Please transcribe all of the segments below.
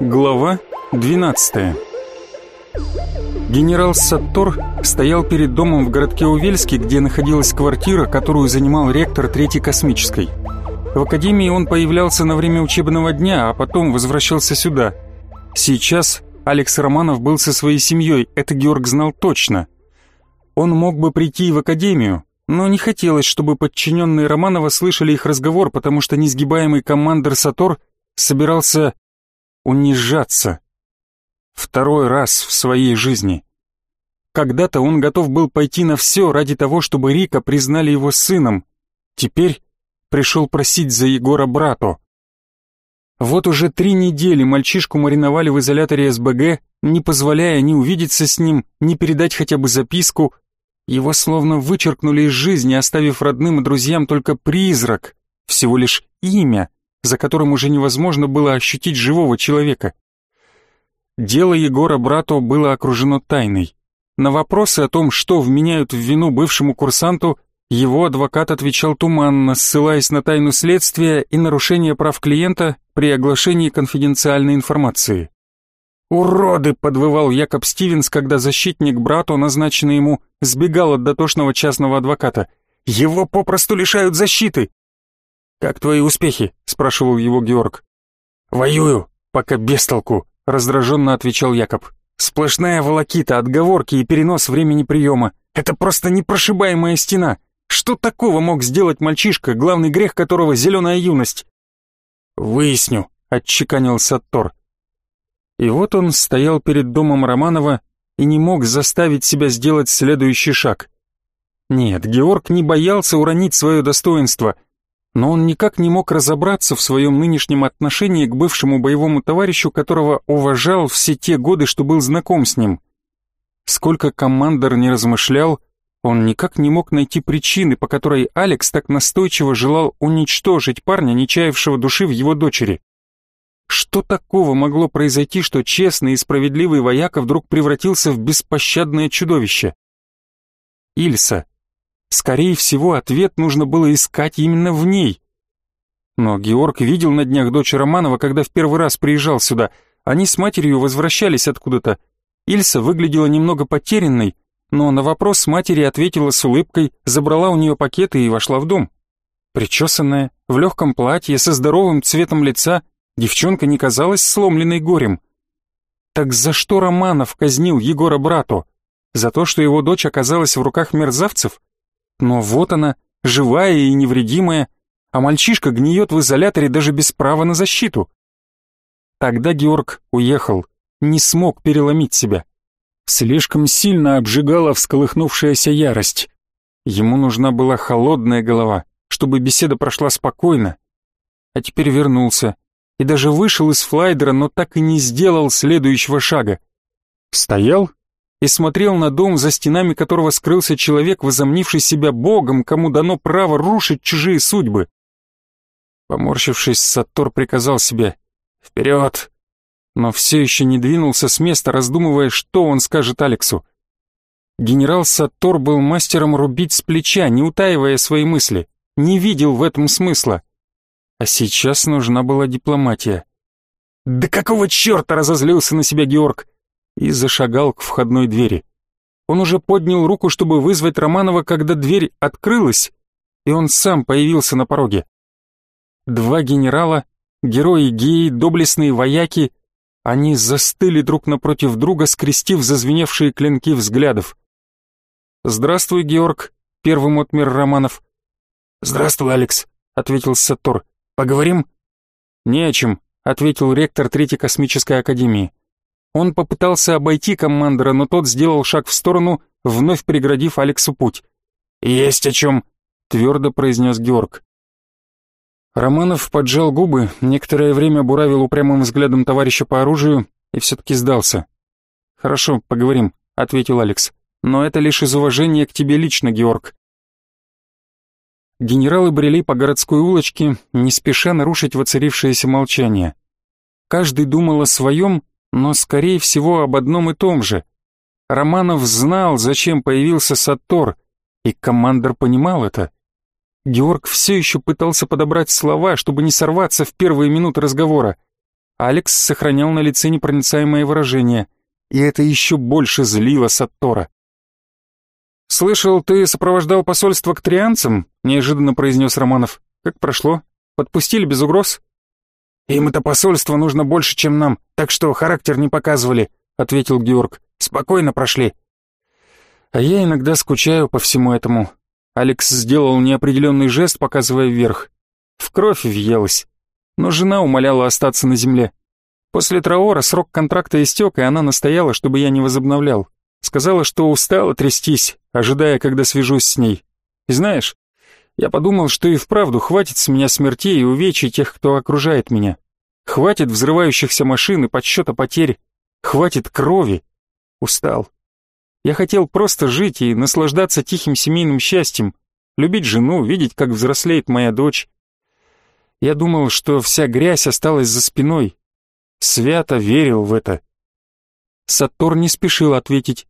Глава 12 Генерал Саттор стоял перед домом в городке Увельске, где находилась квартира, которую занимал ректор Третьей космической. В академии он появлялся на время учебного дня, а потом возвращался сюда. Сейчас Алекс Романов был со своей семьей, это Георг знал точно. Он мог бы прийти в академию, но не хотелось, чтобы подчиненные Романова слышали их разговор, потому что несгибаемый командир Сатор собирался унижаться. Второй раз в своей жизни. Когда-то он готов был пойти на все ради того, чтобы Рика признали его сыном. Теперь пришел просить за Егора брату. Вот уже три недели мальчишку мариновали в изоляторе СБГ, не позволяя ни увидеться с ним, ни передать хотя бы записку. Его словно вычеркнули из жизни, оставив родным и друзьям только призрак, всего лишь имя, за которым уже невозможно было ощутить живого человека. Дело Егора брату было окружено тайной. На вопросы о том, что вменяют в вину бывшему курсанту, его адвокат отвечал туманно, ссылаясь на тайну следствия и нарушение прав клиента при оглашении конфиденциальной информации. «Уроды!» — подвывал Якоб Стивенс, когда защитник брату, назначенный ему, сбегал от дотошного частного адвоката. «Его попросту лишают защиты!» «Как твои успехи?» — спрашивал его Георг. «Воюю, пока без толку», — раздраженно отвечал Якоб. «Сплошная волокита, отговорки и перенос времени приема. Это просто непрошибаемая стена. Что такого мог сделать мальчишка, главный грех которого — зеленая юность?» «Выясню», — отчеканил Саттор. И вот он стоял перед домом Романова и не мог заставить себя сделать следующий шаг. Нет, Георг не боялся уронить свое достоинство — но он никак не мог разобраться в своем нынешнем отношении к бывшему боевому товарищу, которого уважал все те годы, что был знаком с ним. Сколько командор не размышлял, он никак не мог найти причины, по которой Алекс так настойчиво желал уничтожить парня, не чаявшего души в его дочери. Что такого могло произойти, что честный и справедливый вояка вдруг превратился в беспощадное чудовище? Ильса, Скорее всего, ответ нужно было искать именно в ней. Но Георг видел на днях дочь Романова, когда в первый раз приезжал сюда. Они с матерью возвращались откуда-то. Ильса выглядела немного потерянной, но на вопрос матери ответила с улыбкой, забрала у нее пакеты и вошла в дом. Причесанная, в легком платье, со здоровым цветом лица, девчонка не казалась сломленной горем. Так за что Романов казнил Егора брату? За то, что его дочь оказалась в руках мерзавцев? Но вот она, живая и невредимая, а мальчишка гниет в изоляторе даже без права на защиту. Тогда Георг уехал, не смог переломить себя. Слишком сильно обжигала всколыхнувшаяся ярость. Ему нужна была холодная голова, чтобы беседа прошла спокойно. А теперь вернулся и даже вышел из флайдера, но так и не сделал следующего шага. Стоял и смотрел на дом, за стенами которого скрылся человек, возомнивший себя богом, кому дано право рушить чужие судьбы. Поморщившись, Саттор приказал себе «Вперед!», но все еще не двинулся с места, раздумывая, что он скажет Алексу. Генерал Саттор был мастером рубить с плеча, не утаивая свои мысли, не видел в этом смысла. А сейчас нужна была дипломатия. «Да какого черта!» — разозлился на себя Георг и зашагал к входной двери. Он уже поднял руку, чтобы вызвать Романова, когда дверь открылась, и он сам появился на пороге. Два генерала, герои геи, доблестные вояки, они застыли друг напротив друга, скрестив зазвеневшие клинки взглядов. «Здравствуй, Георг», — первым отмер Романов. «Здравствуй, Алекс», — ответил Сатор. «Поговорим?» «Не о чем», — ответил ректор Третьей космической академии. Он попытался обойти командора, но тот сделал шаг в сторону, вновь преградив Алексу путь. «Есть о чем», — твердо произнес Георг. Романов поджал губы, некоторое время буравил упрямым взглядом товарища по оружию и все-таки сдался. «Хорошо, поговорим», — ответил Алекс. «Но это лишь из уважения к тебе лично, Георг». Генералы брели по городской улочке, не спеша нарушить воцарившееся молчание. Каждый думал о своем, но, скорее всего, об одном и том же. Романов знал, зачем появился Сатор, И командор понимал это. Георг все еще пытался подобрать слова, чтобы не сорваться в первые минуты разговора. Алекс сохранял на лице непроницаемое выражение, и это еще больше злило Саттора. «Слышал, ты сопровождал посольство к трианцам?» — неожиданно произнес Романов. «Как прошло? Подпустили без угроз?» «Им это посольство нужно больше, чем нам, так что характер не показывали», — ответил Георг. «Спокойно прошли». «А я иногда скучаю по всему этому». Алекс сделал неопределенный жест, показывая вверх. В кровь въелась. Но жена умоляла остаться на земле. После Траора срок контракта истек, и она настояла, чтобы я не возобновлял. Сказала, что устала трястись, ожидая, когда свяжусь с ней. И знаешь, я подумал, что и вправду хватит с меня смертей и увечий тех, кто окружает меня. Хватит взрывающихся машин и подсчета потерь. Хватит крови. Устал. Я хотел просто жить и наслаждаться тихим семейным счастьем, любить жену, видеть, как взрослеет моя дочь. Я думал, что вся грязь осталась за спиной. Свято верил в это. Сатор не спешил ответить.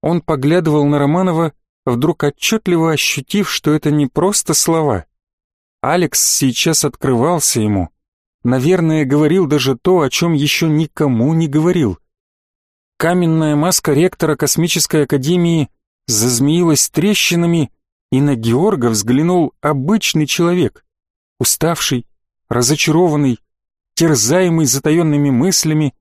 Он поглядывал на Романова, вдруг отчетливо ощутив, что это не просто слова. Алекс сейчас открывался ему. Наверное, говорил даже то, о чем еще никому не говорил. Каменная маска ректора Космической Академии зазмеилась трещинами, и на Георга взглянул обычный человек, уставший, разочарованный, терзаемый затаенными мыслями.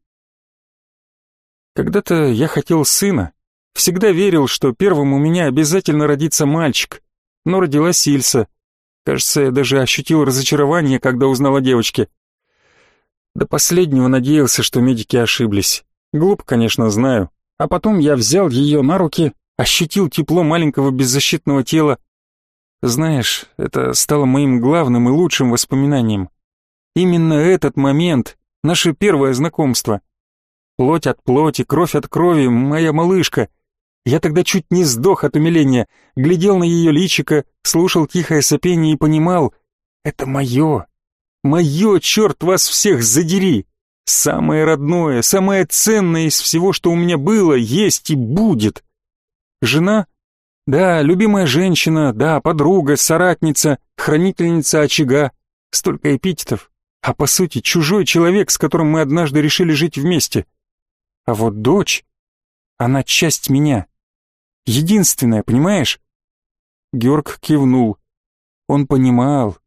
Когда-то я хотел сына, Всегда верил, что первым у меня обязательно родится мальчик, но родилась Ильса. Кажется, я даже ощутил разочарование, когда узнал о девочке. До последнего надеялся, что медики ошиблись. Глупо, конечно, знаю. А потом я взял ее на руки, ощутил тепло маленького беззащитного тела. Знаешь, это стало моим главным и лучшим воспоминанием. Именно этот момент, наше первое знакомство. Плоть от плоти, кровь от крови, моя малышка — я тогда чуть не сдох от умиления, глядел на ее личико, слушал тихое сопение и понимал, это мое, мое, черт вас всех задери, самое родное, самое ценное из всего, что у меня было, есть и будет. Жена? Да, любимая женщина, да, подруга, соратница, хранительница очага, столько эпитетов, а по сути чужой человек, с которым мы однажды решили жить вместе. А вот дочь, она часть меня. Единственная, понимаешь? Георг кивнул. Он понимал,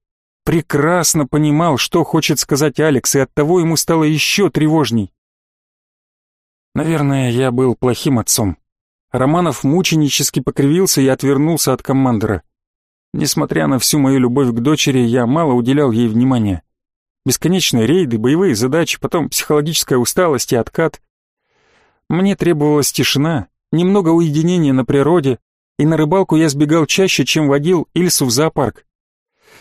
прекрасно понимал, что хочет сказать Алекс, и оттого ему стало еще тревожней. Наверное, я был плохим отцом. Романов мученически покривился и отвернулся от командора. Несмотря на всю мою любовь к дочери, я мало уделял ей внимания. Бесконечные рейды, боевые задачи, потом психологическая усталость и откат. Мне требовалась тишина, немного уединения на природе, и на рыбалку я сбегал чаще, чем водил Ильсу в зоопарк.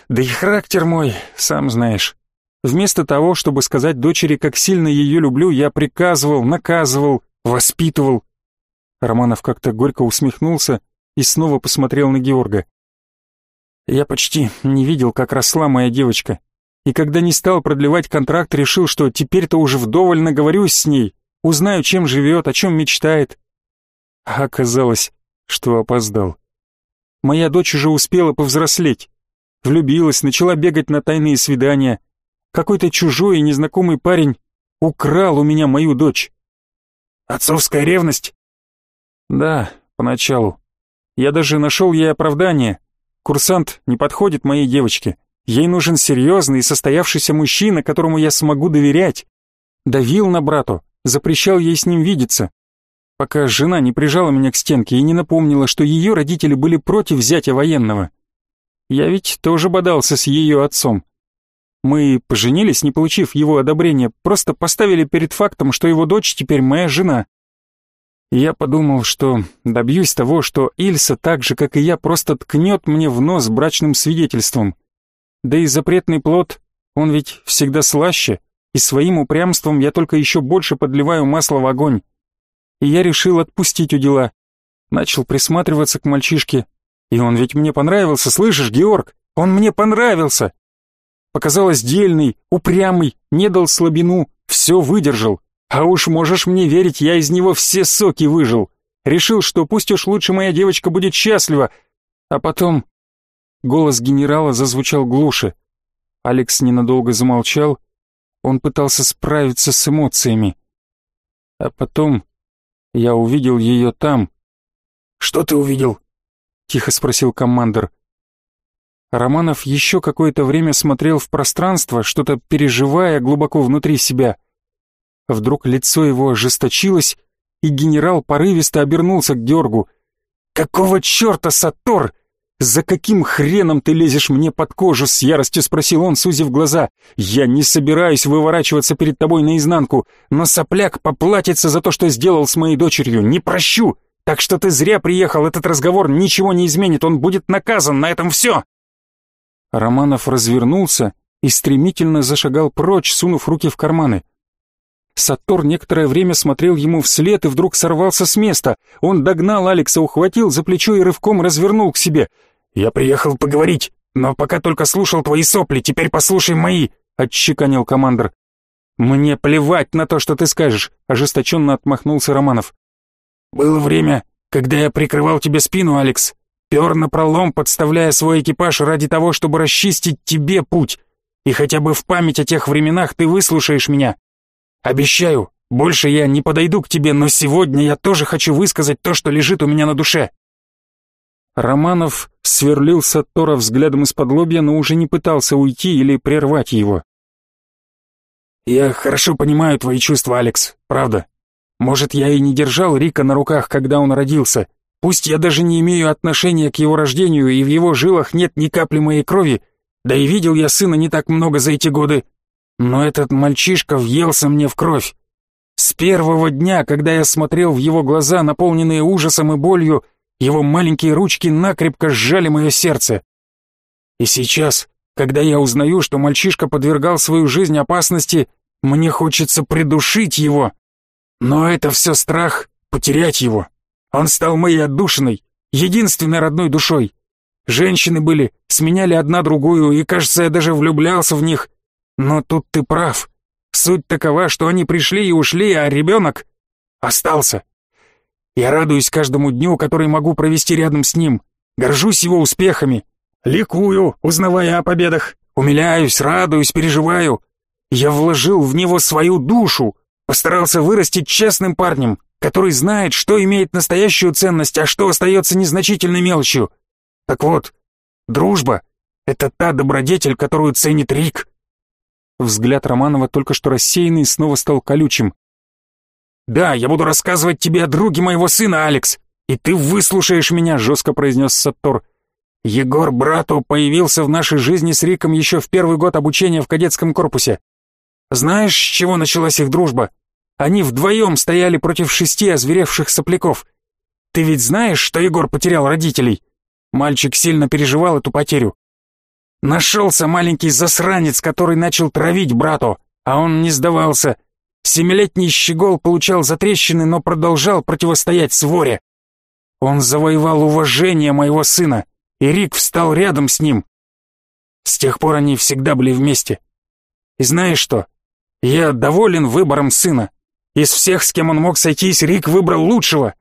Да и характер мой, сам знаешь. Вместо того, чтобы сказать дочери, как сильно ее люблю, я приказывал, наказывал, воспитывал. Романов как-то горько усмехнулся и снова посмотрел на Георга. Я почти не видел, как росла моя девочка, и когда не стал продлевать контракт, решил, что теперь-то уже вдоволь наговорюсь с ней, узнаю, чем живет, о чем мечтает. А оказалось, что опоздал. Моя дочь уже успела повзрослеть. Влюбилась, начала бегать на тайные свидания. Какой-то чужой и незнакомый парень украл у меня мою дочь. Отцовская ревность? Да, поначалу. Я даже нашел ей оправдание. Курсант не подходит моей девочке. Ей нужен серьезный и состоявшийся мужчина, которому я смогу доверять. Давил на брату, запрещал ей с ним видеться, пока жена не прижала меня к стенке и не напомнила, что ее родители были против зятя военного. Я ведь тоже бодался с ее отцом. Мы поженились, не получив его одобрения, просто поставили перед фактом, что его дочь теперь моя жена. Я подумал, что добьюсь того, что Ильса так же, как и я, просто ткнет мне в нос брачным свидетельством. Да и запретный плод, он ведь всегда слаще, и своим упрямством я только еще больше подливаю масло в огонь и я решил отпустить у дела. Начал присматриваться к мальчишке. И он ведь мне понравился, слышишь, Георг? Он мне понравился. Показалось дельный, упрямый, не дал слабину, все выдержал. А уж можешь мне верить, я из него все соки выжил. Решил, что пусть уж лучше моя девочка будет счастлива. А потом голос генерала зазвучал глуше. Алекс ненадолго замолчал, он пытался справиться с эмоциями. А потом я увидел ее там. «Что ты увидел?» — тихо спросил командир. Романов еще какое-то время смотрел в пространство, что-то переживая глубоко внутри себя. Вдруг лицо его ожесточилось, и генерал порывисто обернулся к Георгу. «Какого черта, Сатор? «За каким хреном ты лезешь мне под кожу?» — с яростью спросил он, сузив глаза. «Я не собираюсь выворачиваться перед тобой наизнанку, но сопляк поплатится за то, что сделал с моей дочерью. Не прощу! Так что ты зря приехал, этот разговор ничего не изменит, он будет наказан, на этом все!» Романов развернулся и стремительно зашагал прочь, сунув руки в карманы. Сатор некоторое время смотрел ему вслед и вдруг сорвался с места. Он догнал Алекса, ухватил за плечо и рывком развернул к себе. «Я приехал поговорить, но пока только слушал твои сопли, теперь послушай мои», — отчеканил командир. «Мне плевать на то, что ты скажешь», — ожесточенно отмахнулся Романов. «Было время, когда я прикрывал тебе спину, Алекс, пер на пролом, подставляя свой экипаж ради того, чтобы расчистить тебе путь, и хотя бы в память о тех временах ты выслушаешь меня. Обещаю, больше я не подойду к тебе, но сегодня я тоже хочу высказать то, что лежит у меня на душе». Романов сверлил Саттора взглядом из-под лобья, но уже не пытался уйти или прервать его. «Я хорошо понимаю твои чувства, Алекс, правда. Может, я и не держал Рика на руках, когда он родился. Пусть я даже не имею отношения к его рождению, и в его жилах нет ни капли моей крови, да и видел я сына не так много за эти годы. Но этот мальчишка въелся мне в кровь. С первого дня, когда я смотрел в его глаза, наполненные ужасом и болью, его маленькие ручки накрепко сжали мое сердце. И сейчас, когда я узнаю, что мальчишка подвергал свою жизнь опасности, мне хочется придушить его. Но это все страх потерять его. Он стал моей отдушиной, единственной родной душой. Женщины были, сменяли одна другую, и, кажется, я даже влюблялся в них. Но тут ты прав. Суть такова, что они пришли и ушли, а ребенок остался. Я радуюсь каждому дню, который могу провести рядом с ним. Горжусь его успехами. Ликую, узнавая о победах. Умиляюсь, радуюсь, переживаю. Я вложил в него свою душу. Постарался вырастить честным парнем, который знает, что имеет настоящую ценность, а что остается незначительной мелочью. Так вот, дружба — это та добродетель, которую ценит Рик. Взгляд Романова только что рассеянный снова стал колючим. «Да, я буду рассказывать тебе о друге моего сына, Алекс, и ты выслушаешь меня», — жестко произнес Саттор. «Егор Брату появился в нашей жизни с Риком еще в первый год обучения в кадетском корпусе. Знаешь, с чего началась их дружба? Они вдвоем стояли против шести озверевших сопляков. Ты ведь знаешь, что Егор потерял родителей? Мальчик сильно переживал эту потерю. Нашелся маленький засранец, который начал травить брату, а он не сдавался. Семилетний щегол получал затрещины, но продолжал противостоять своре. Он завоевал уважение моего сына, и Рик встал рядом с ним. С тех пор они всегда были вместе. И знаешь что? Я доволен выбором сына. Из всех, с кем он мог сойтись, Рик выбрал лучшего.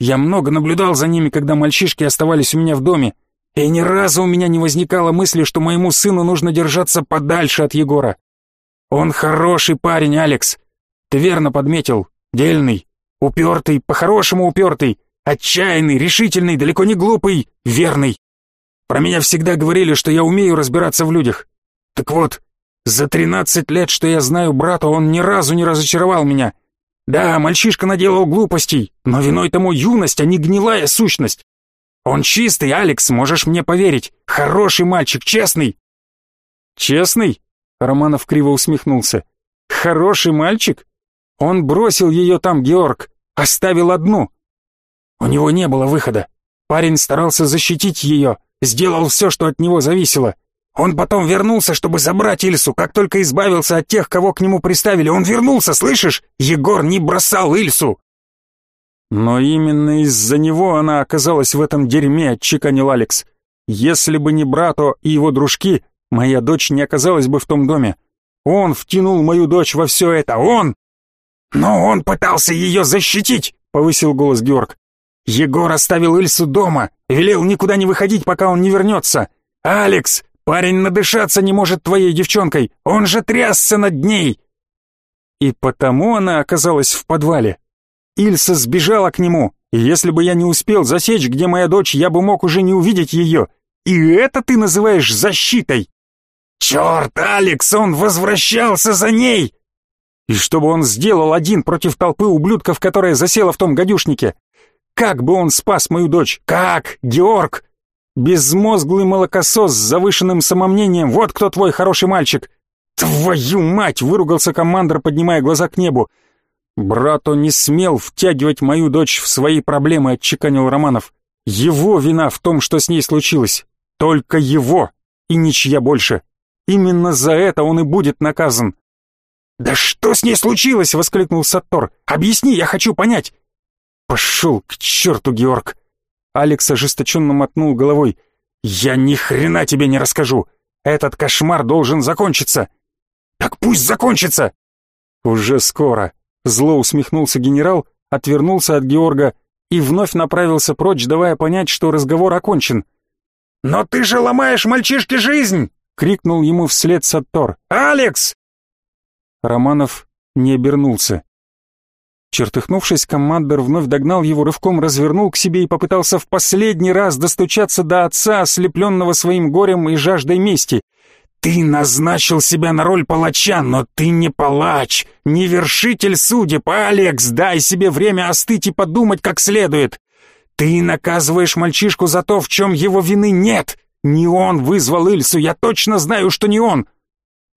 Я много наблюдал за ними, когда мальчишки оставались у меня в доме, и ни разу у меня не возникало мысли, что моему сыну нужно держаться подальше от Егора. Он хороший парень, Алекс, ты верно подметил. Дельный, упертый, по-хорошему упертый, отчаянный, решительный, далеко не глупый, верный. Про меня всегда говорили, что я умею разбираться в людях. Так вот, за тринадцать лет, что я знаю брата, он ни разу не разочаровал меня. Да, мальчишка наделал глупостей, но виной тому юность, а не гнилая сущность. Он чистый, Алекс, можешь мне поверить. Хороший мальчик, честный. Честный? Романов криво усмехнулся. Хороший мальчик? Он бросил ее там, Георг, оставил одну. У него не было выхода. Парень старался защитить ее, сделал все, что от него зависело. Он потом вернулся, чтобы забрать Ильсу, как только избавился от тех, кого к нему приставили. Он вернулся, слышишь? Егор не бросал Ильсу. Но именно из-за него она оказалась в этом дерьме, отчеканил Алекс. Если бы не брато и его дружки, моя дочь не оказалась бы в том доме. Он втянул мою дочь во все это, он! «Но он пытался ее защитить!» — повысил голос Георг. Егор оставил Ильсу дома, велел никуда не выходить, пока он не вернется. Алекс, парень надышаться не может твоей девчонкой, он же трясся над ней. И потому она оказалась в подвале. Ильса сбежала к нему, и если бы я не успел засечь, где моя дочь, я бы мог уже не увидеть ее. И это ты называешь защитой? Черт, Алекс, он возвращался за ней! И что бы он сделал один против толпы ублюдков, которая засела в том гадюшнике? Как бы он спас мою дочь? Как, Георг? Безмозглый молокосос с завышенным самомнением, вот кто твой хороший мальчик. Твою мать, выругался командир, поднимая глаза к небу. Брато не смел втягивать мою дочь в свои проблемы, отчеканил Романов. Его вина в том, что с ней случилось. Только его и ничья больше. Именно за это он и будет наказан. «Да что с ней случилось?» — воскликнул Саттор. «Объясни, я хочу понять». «Пошел к черту, Георг!» Алекс ожесточенно мотнул головой. «Я ни хрена тебе не расскажу! Этот кошмар должен закончиться!» «Так пусть закончится!» «Уже скоро!» Зло усмехнулся генерал, отвернулся от Георга и вновь направился прочь, давая понять, что разговор окончен. «Но ты же ломаешь мальчишке жизнь!» — крикнул ему вслед Саттор. «Алекс!» Романов не обернулся. Чертыхнувшись, командор вновь догнал его, рывком развернул к себе и попытался в последний раз достучаться до отца, ослепленного своим горем и жаждой мести. «Ты назначил себя на роль палача, но ты не палач, не вершитель судеб, Алекс, дай себе время остыть и подумать как следует. Ты наказываешь мальчишку за то, в чем его вины нет. Не он вызвал Ильсу, я точно знаю, что не он».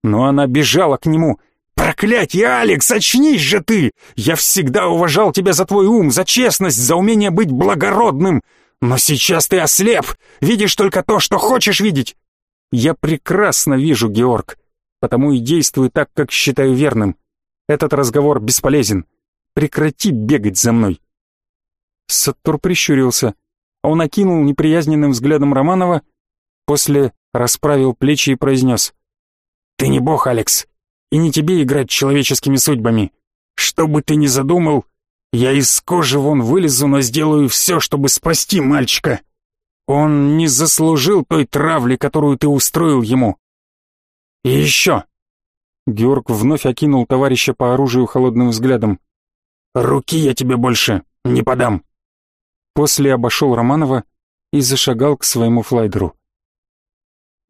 Но она бежала к нему — «Проклятье, Алекс, очнись же ты! Я всегда уважал тебя за твой ум, за честность, за умение быть благородным. Но сейчас ты ослеп, видишь только то, что хочешь видеть». «Я прекрасно вижу, Георг, потому и действую так, как считаю верным. Этот разговор бесполезен. Прекрати бегать за мной». Саттур прищурился. Он окинул неприязненным взглядом Романова, после расправил плечи и произнес. «Ты не бог, Алекс и не тебе играть человеческими судьбами. Что бы ты ни задумал, я из кожи вон вылезу, но сделаю все, чтобы спасти мальчика. Он не заслужил той травли, которую ты устроил ему. И еще. Георг вновь окинул товарища по оружию холодным взглядом. Руки я тебе больше не подам. После обошел Романова и зашагал к своему флайдеру.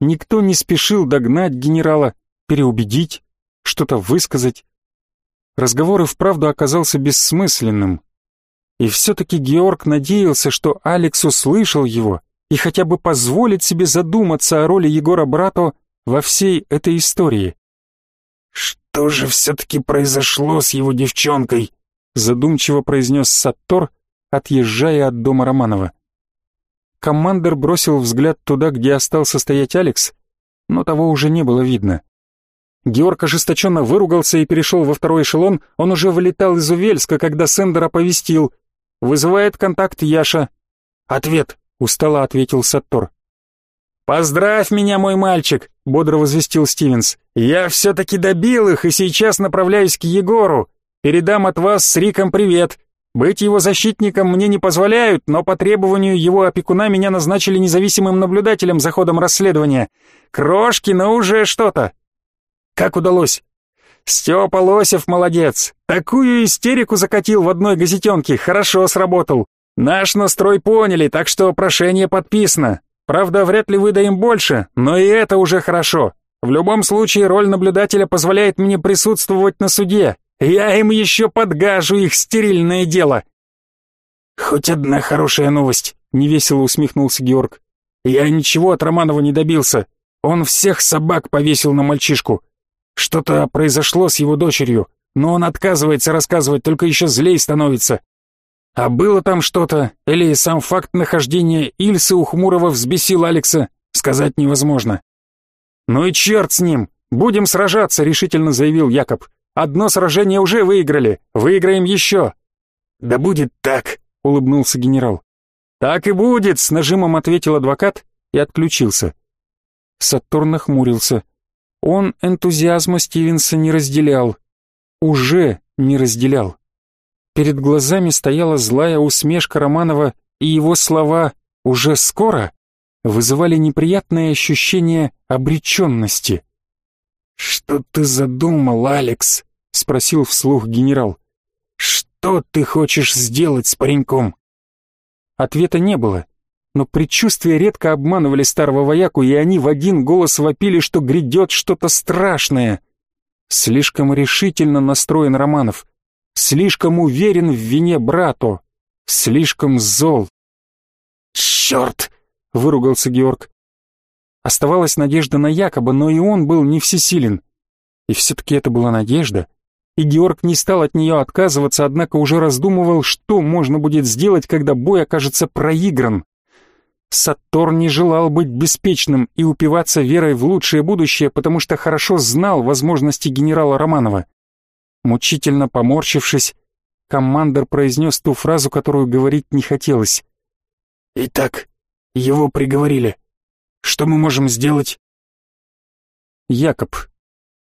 Никто не спешил догнать генерала, переубедить, что-то высказать. Разговор и вправду оказался бессмысленным. И все-таки Георг надеялся, что Алекс услышал его и хотя бы позволит себе задуматься о роли Егора Брато во всей этой истории. «Что же все-таки произошло с его девчонкой?» задумчиво произнес Саттор, отъезжая от дома Романова. Командер бросил взгляд туда, где остался стоять Алекс, но того уже не было видно. Георг ожесточенно выругался и перешел во второй эшелон, он уже вылетал из Увельска, когда Сендер оповестил. «Вызывает контакт Яша». «Ответ», — устало ответил Саттор. «Поздравь меня, мой мальчик», — бодро возвестил Стивенс. «Я все-таки добил их и сейчас направляюсь к Егору. Передам от вас с Риком привет. Быть его защитником мне не позволяют, но по требованию его опекуна меня назначили независимым наблюдателем за ходом расследования. Крошки, но уже что-то. Как удалось? Степа Лосев молодец. Такую истерику закатил в одной газетенке, хорошо сработал. Наш настрой поняли, так что прошение подписано. Правда, вряд ли выдаем больше, но и это уже хорошо. В любом случае, роль наблюдателя позволяет мне присутствовать на суде. Я им еще подгажу их стерильное дело. Хоть одна хорошая новость, невесело усмехнулся Георг. Я ничего от Романова не добился. Он всех собак повесил на мальчишку. Что-то произошло с его дочерью, но он отказывается рассказывать, только еще злей становится. А было там что-то, или сам факт нахождения Ильсы у Хмурого взбесил Алекса, сказать невозможно. «Ну и черт с ним! Будем сражаться!» — решительно заявил Якоб. «Одно сражение уже выиграли, выиграем еще!» «Да будет так!» — улыбнулся генерал. «Так и будет!» — с нажимом ответил адвокат и отключился. Сатурн нахмурился. Он энтузиазма Стивенса не разделял. Уже не разделял. Перед глазами стояла злая усмешка Романова, и его слова «уже скоро» вызывали неприятное ощущение обреченности. «Что ты задумал, Алекс?» — спросил вслух генерал. «Что ты хочешь сделать с пареньком?» Ответа не было, но предчувствия редко обманывали старого вояку, и они в один голос вопили, что грядет что-то страшное. Слишком решительно настроен Романов, слишком уверен в вине брату, слишком зол. «Черт!» — выругался Георг. Оставалась надежда на Якоба, но и он был не всесилен. И все-таки это была надежда, и Георг не стал от нее отказываться, однако уже раздумывал, что можно будет сделать, когда бой окажется проигран. Саттор не желал быть беспечным и упиваться верой в лучшее будущее, потому что хорошо знал возможности генерала Романова. Мучительно поморщившись, командор произнес ту фразу, которую говорить не хотелось. «Итак, его приговорили. Что мы можем сделать?» Якоб.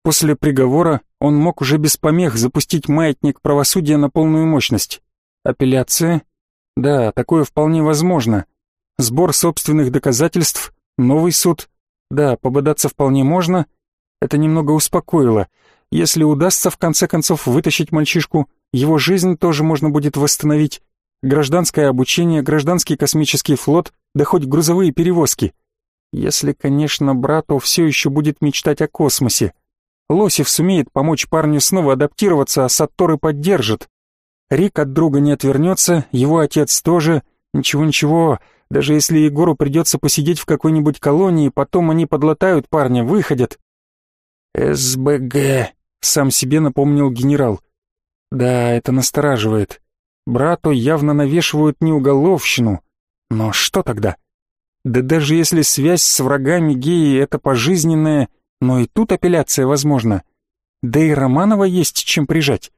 После приговора он мог уже без помех запустить маятник правосудия на полную мощность. Апелляция? Да, такое вполне возможно. Сбор собственных доказательств, новый суд? Да, пободаться вполне можно. Это немного успокоило. Если удастся в конце концов вытащить мальчишку, его жизнь тоже можно будет восстановить. Гражданское обучение, гражданский космический флот, да хоть грузовые перевозки. Если, конечно, брату все еще будет мечтать о космосе. Лосев сумеет помочь парню снова адаптироваться, а Сатторы поддержит. Рик от друга не отвернется, его отец тоже. Ничего-ничего, даже если Егору придется посидеть в какой-нибудь колонии, потом они подлатают парня, выходят. «СБГ», — сам себе напомнил генерал. «Да, это настораживает. Брату явно навешивают не уголовщину. Но что тогда?» Да даже если связь с врагами геи — это пожизненная, но и тут апелляция возможна. Да и Романова есть чем прижать.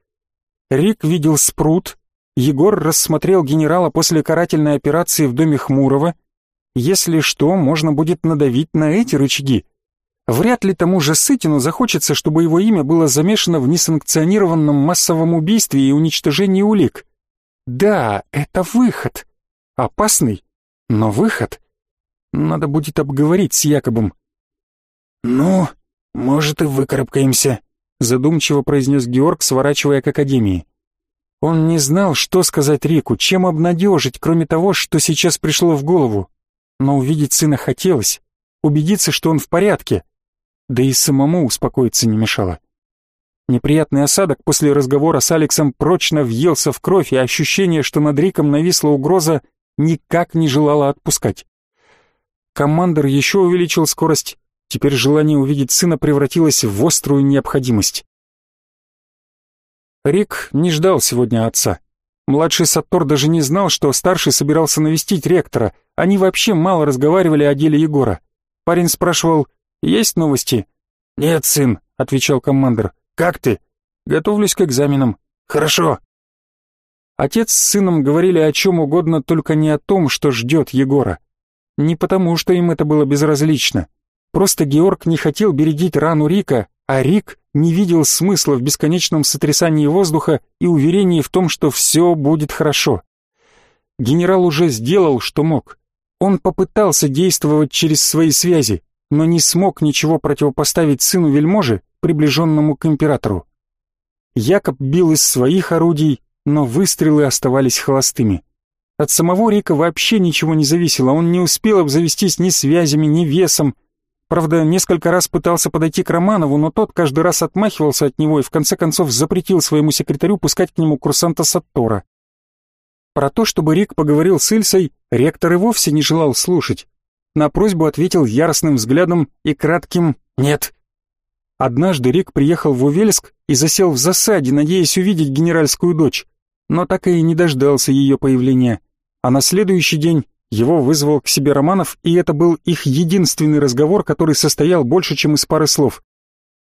Рик видел спрут, Егор рассмотрел генерала после карательной операции в доме Хмурова. Если что, можно будет надавить на эти рычаги. Вряд ли тому же Сытину захочется, чтобы его имя было замешано в несанкционированном массовом убийстве и уничтожении улик. Да, это выход. Опасный, но выход. Надо будет обговорить с Якобом. «Ну, может и выкарабкаемся», — задумчиво произнес Георг, сворачивая к Академии. Он не знал, что сказать Рику, чем обнадежить, кроме того, что сейчас пришло в голову. Но увидеть сына хотелось, убедиться, что он в порядке, да и самому успокоиться не мешало. Неприятный осадок после разговора с Алексом прочно въелся в кровь, и ощущение, что над Риком нависла угроза, никак не желало отпускать. Командор еще увеличил скорость, теперь желание увидеть сына превратилось в острую необходимость. Рик не ждал сегодня отца. Младший Саттор даже не знал, что старший собирался навестить ректора. Они вообще мало разговаривали о деле Егора. Парень спрашивал, «Есть новости?» «Нет, сын», — отвечал командор. «Как ты?» «Готовлюсь к экзаменам». «Хорошо». Отец с сыном говорили о чем угодно, только не о том, что ждет Егора. Не потому, что им это было безразлично. Просто Георг не хотел бередить рану Рика, а Рик не видел смысла в бесконечном сотрясании воздуха и уверении в том, что все будет хорошо. Генерал уже сделал, что мог. Он попытался действовать через свои связи, но не смог ничего противопоставить сыну вельможи, приближенному к императору. Якоб бил из своих орудий, но выстрелы оставались холостыми. От самого Рика вообще ничего не зависело, он не успел обзавестись ни связями, ни весом. Правда, несколько раз пытался подойти к Романову, но тот каждый раз отмахивался от него и в конце концов запретил своему секретарю пускать к нему курсанта Саттора. Про то, чтобы Рик поговорил с Ильсой, ректор и вовсе не желал слушать. На просьбу ответил яростным взглядом и кратким «нет». Однажды Рик приехал в Увельск и засел в засаде, надеясь увидеть генеральскую дочь, но так и не дождался ее появления а на следующий день его вызвал к себе Романов, и это был их единственный разговор, который состоял больше, чем из пары слов.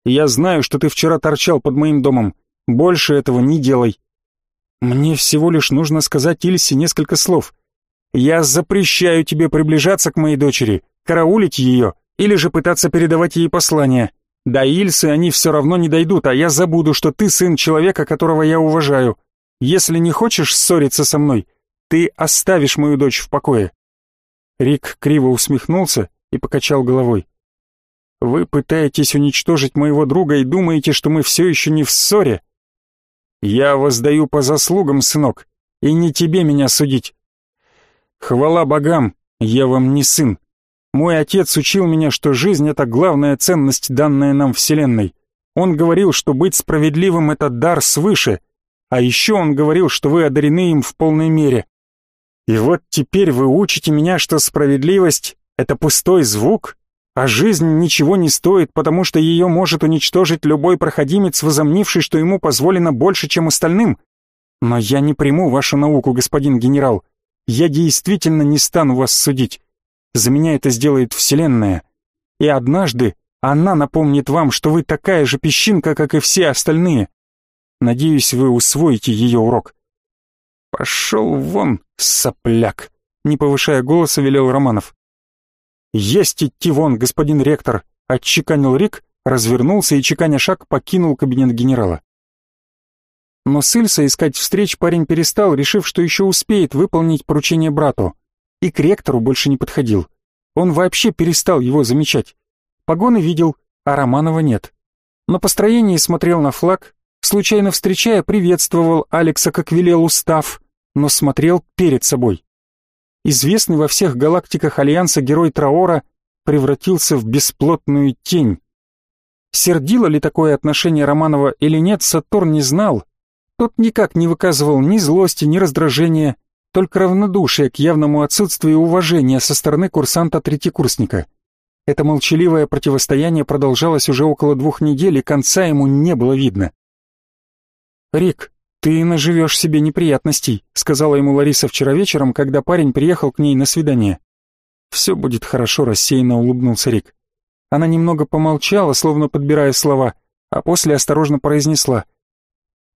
«Я знаю, что ты вчера торчал под моим домом. Больше этого не делай». «Мне всего лишь нужно сказать Ильсе несколько слов. Я запрещаю тебе приближаться к моей дочери, караулить ее или же пытаться передавать ей послание. До Ильсы они все равно не дойдут, а я забуду, что ты сын человека, которого я уважаю. Если не хочешь ссориться со мной, ты оставишь мою дочь в покое». Рик криво усмехнулся и покачал головой. «Вы пытаетесь уничтожить моего друга и думаете, что мы все еще не в ссоре?» «Я воздаю по заслугам, сынок, и не тебе меня судить. Хвала богам, я вам не сын. Мой отец учил меня, что жизнь — это главная ценность, данная нам Вселенной. Он говорил, что быть справедливым — это дар свыше, а еще он говорил, что вы одарены им в полной мере. И вот теперь вы учите меня, что справедливость — это пустой звук, а жизнь ничего не стоит, потому что ее может уничтожить любой проходимец, возомнивший, что ему позволено больше, чем остальным. Но я не приму вашу науку, господин генерал. Я действительно не стану вас судить. За меня это сделает Вселенная. И однажды она напомнит вам, что вы такая же песчинка, как и все остальные. Надеюсь, вы усвоите ее урок. Пошел вон, сопляк, не повышая голоса, велел Романов. Есть идти вон, господин ректор, отчеканил Рик, развернулся и, чеканя шаг, покинул кабинет генерала. Но с Ильса искать встреч парень перестал, решив, что еще успеет выполнить поручение брату. И к ректору больше не подходил. Он вообще перестал его замечать. Погоны видел, а Романова нет. На построении смотрел на флаг, случайно встречая, приветствовал Алекса, как велел устав, но смотрел перед собой. Известный во всех галактиках Альянса герой Траора превратился в бесплотную тень. Сердило ли такое отношение Романова или нет, Сатурн не знал, тот никак не выказывал ни злости, ни раздражения, только равнодушие к явному отсутствию уважения со стороны курсанта-третьекурсника. Это молчаливое противостояние продолжалось уже около двух недель, и конца ему не было видно. «Рик, ты наживешь себе неприятностей», — сказала ему Лариса вчера вечером, когда парень приехал к ней на свидание. «Все будет хорошо», — рассеянно улыбнулся Рик. Она немного помолчала, словно подбирая слова, а после осторожно произнесла —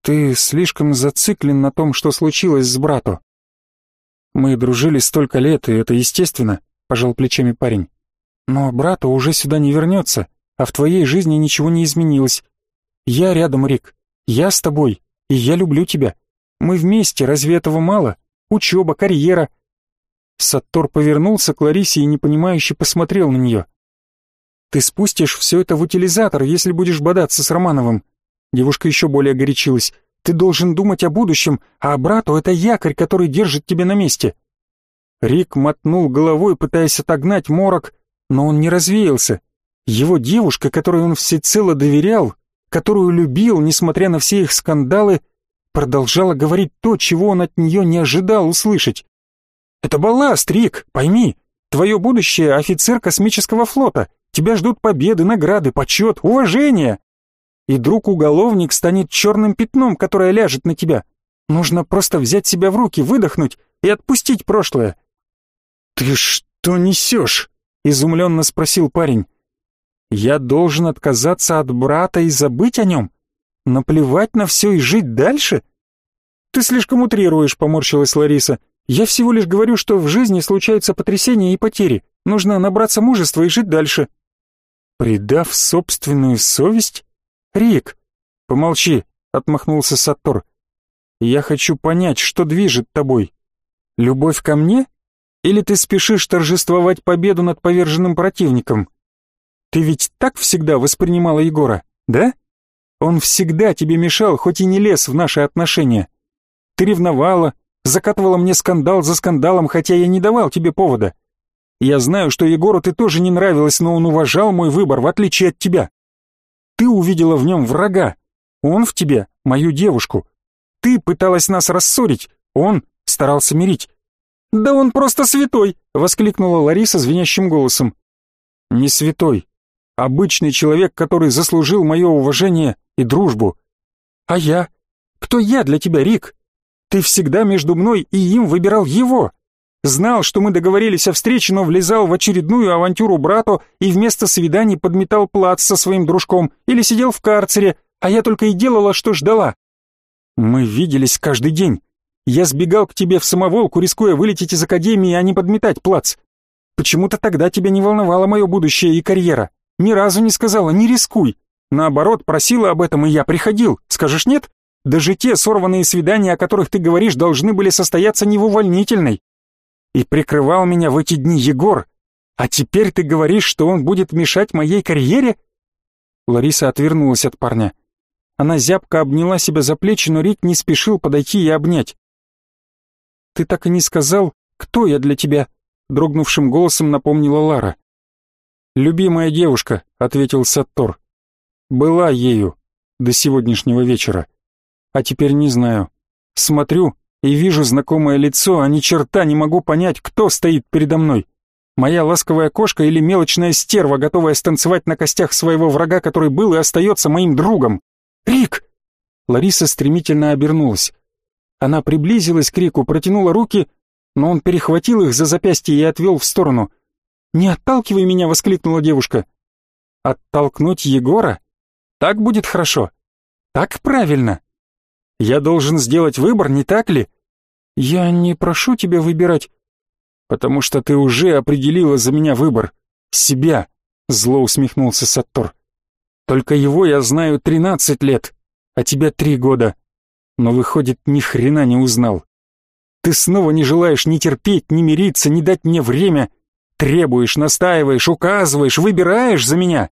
ты слишком зациклен на том, что случилось с братом. Мы дружили столько лет, и это естественно, пожал плечами парень. Но брату уже сюда не вернется, а в твоей жизни ничего не изменилось. Я рядом, Рик. Я с тобой, и я люблю тебя. Мы вместе, разве этого мало? Учеба, карьера. Саттор повернулся к Ларисе и непонимающе посмотрел на нее. Ты спустишь все это в утилизатор, если будешь бодаться с Романовым. Девушка еще более горячилась. «Ты должен думать о будущем, а брату это якорь, который держит тебя на месте». Рик мотнул головой, пытаясь отогнать морок, но он не развеялся. Его девушка, которой он всецело доверял, которую любил, несмотря на все их скандалы, продолжала говорить то, чего он от нее не ожидал услышать. «Это балласт, Рик, пойми. Твое будущее — офицер космического флота. Тебя ждут победы, награды, почет, уважение и друг-уголовник станет черным пятном, которое ляжет на тебя. Нужно просто взять себя в руки, выдохнуть и отпустить прошлое». «Ты что несешь?» — изумленно спросил парень. «Я должен отказаться от брата и забыть о нем? Наплевать на все и жить дальше?» «Ты слишком утрируешь», — поморщилась Лариса. «Я всего лишь говорю, что в жизни случаются потрясения и потери. Нужно набраться мужества и жить дальше». «Предав собственную совесть?» «Рик!» «Помолчи!» — отмахнулся Саттор. «Я хочу понять, что движет тобой. Любовь ко мне? Или ты спешишь торжествовать победу над поверженным противником? Ты ведь так всегда воспринимала Егора, да? Он всегда тебе мешал, хоть и не лез в наши отношения. Ты ревновала, закатывала мне скандал за скандалом, хотя я не давал тебе повода. Я знаю, что Егору ты тоже не нравилась, но он уважал мой выбор, в отличие от тебя. Ты увидела в нем врага. Он в тебе мою девушку. Ты пыталась нас рассорить, он старался мирить. «Да он просто святой!» — воскликнула Лариса звенящим голосом. «Не святой. Обычный человек, который заслужил мое уважение и дружбу. А я? Кто я для тебя, Рик? Ты всегда между мной и им выбирал его. Знал, что мы договорились о встрече, но влезал в очередную авантюру брату и вместо свиданий подметал плац со своим дружком или сидел в карцере, а я только и делала, что ждала. Мы виделись каждый день. Я сбегал к тебе в самоволку, рискуя вылететь из академии, а не подметать плац. Почему-то тогда тебя не волновало мое будущее и карьера. Ни разу не сказала «не рискуй». Наоборот, просила об этом, и я приходил. Скажешь нет? Даже те сорванные свидания, о которых ты говоришь, должны были состояться не в увольнительной. И прикрывал меня в эти дни Егор. А теперь ты говоришь, что он будет мешать моей карьере? Лариса отвернулась от парня. Она зябко обняла себя за плечи, но Рик не спешил подойти и обнять. «Ты так и не сказал, кто я для тебя?» Дрогнувшим голосом напомнила Лара. «Любимая девушка», — ответил Саттор. «Была ею до сегодняшнего вечера. А теперь не знаю. Смотрю и вижу знакомое лицо, а ни черта не могу понять, кто стоит передо мной. Моя ласковая кошка или мелочная стерва, готовая станцевать на костях своего врага, который был и остается моим другом. «Рик!» Лариса стремительно обернулась. Она приблизилась к Рику, протянула руки, но он перехватил их за запястье и отвел в сторону. «Не отталкивай меня!» — воскликнула девушка. «Оттолкнуть Егора? Так будет хорошо. Так правильно. Я должен сделать выбор, не так ли? Я не прошу тебя выбирать, потому что ты уже определила за меня выбор. Себя!» — зло усмехнулся Саттор. «Только его я знаю тринадцать лет, а тебя три года но выходит, ни хрена не узнал. Ты снова не желаешь ни терпеть, ни мириться, ни дать мне время. Требуешь, настаиваешь, указываешь, выбираешь за меня.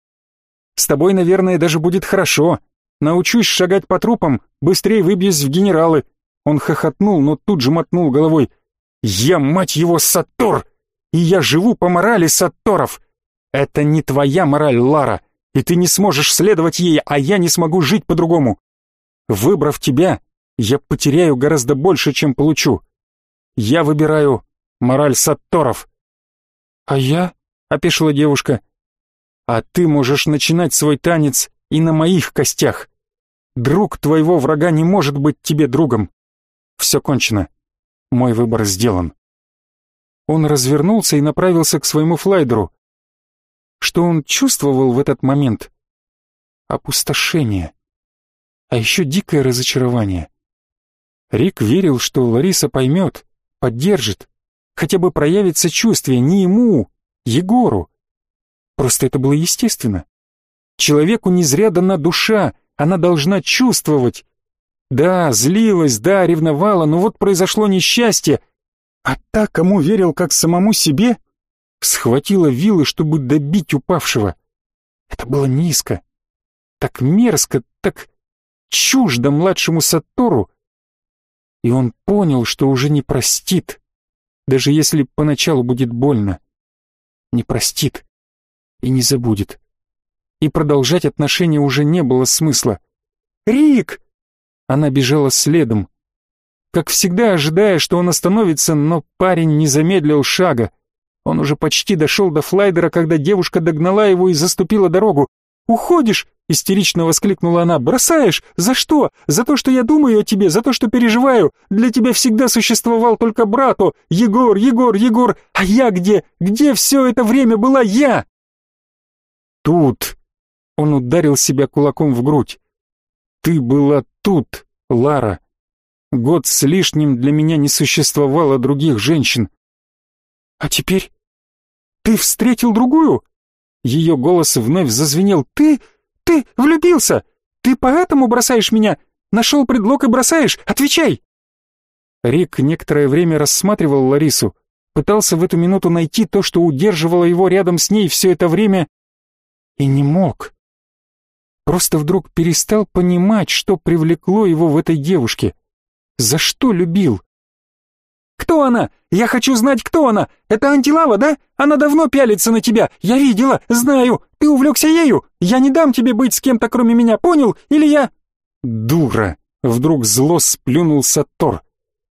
С тобой, наверное, даже будет хорошо. Научусь шагать по трупам, быстрее выбьюсь в генералы. Он хохотнул, но тут же мотнул головой. Я, мать его, Саттор! И я живу по морали Сатторов. Это не твоя мораль, Лара, и ты не сможешь следовать ей, а я не смогу жить по-другому. Выбрав тебя, я потеряю гораздо больше, чем получу. Я выбираю мораль Сатторов. А я? опешила девушка. А ты можешь начинать свой танец и на моих костях. Друг твоего врага не может быть тебе другом. Все кончено. Мой выбор сделан. Он развернулся и направился к своему флайдеру. Что он чувствовал в этот момент? Опустошение. А еще дикое разочарование. Рик верил, что Лариса поймет, поддержит, хотя бы проявит сочувствие не ему, Егору. Просто это было естественно. Человеку не зря дана душа, она должна чувствовать. Да, злилась, да, ревновала, но вот произошло несчастье, а та, кому верил как самому себе, схватила вилы, чтобы добить упавшего. Это было низко, так мерзко, так чуждо младшему Сатору, и он понял, что уже не простит, даже если поначалу будет больно. Не простит и не забудет. И продолжать отношения уже не было смысла. «Рик!» Она бежала следом. Как всегда, ожидая, что он остановится, но парень не замедлил шага. Он уже почти дошел до флайдера, когда девушка догнала его и заступила дорогу. «Уходишь?» — истерично воскликнула она. «Бросаешь? За что? За то, что я думаю о тебе, за то, что переживаю. Для тебя всегда существовал только брату. Егор, Егор, Егор. А я где? Где все это время была я?» «Тут!» — он ударил себя кулаком в грудь. «Ты была тут, Лара. Год с лишним для меня не существовало других женщин. А теперь? Ты встретил другую?» Ее голос вновь зазвенел. «Ты... ты влюбился! Ты поэтому бросаешь меня? Нашел предлог и бросаешь? Отвечай!» Рик некоторое время рассматривал Ларису, пытался в эту минуту найти то, что удерживало его рядом с ней все это время, и не мог. Просто вдруг перестал понимать, что привлекло его в этой девушке. За что любил? «Кто она? Я хочу знать, кто она! Это антилава, да? Она давно пялится на тебя! Я видела, знаю! Ты увлекся ею! Я не дам тебе быть с кем-то, кроме меня, понял? Или я...» «Дура!» — вдруг зло сплюнул Саттор.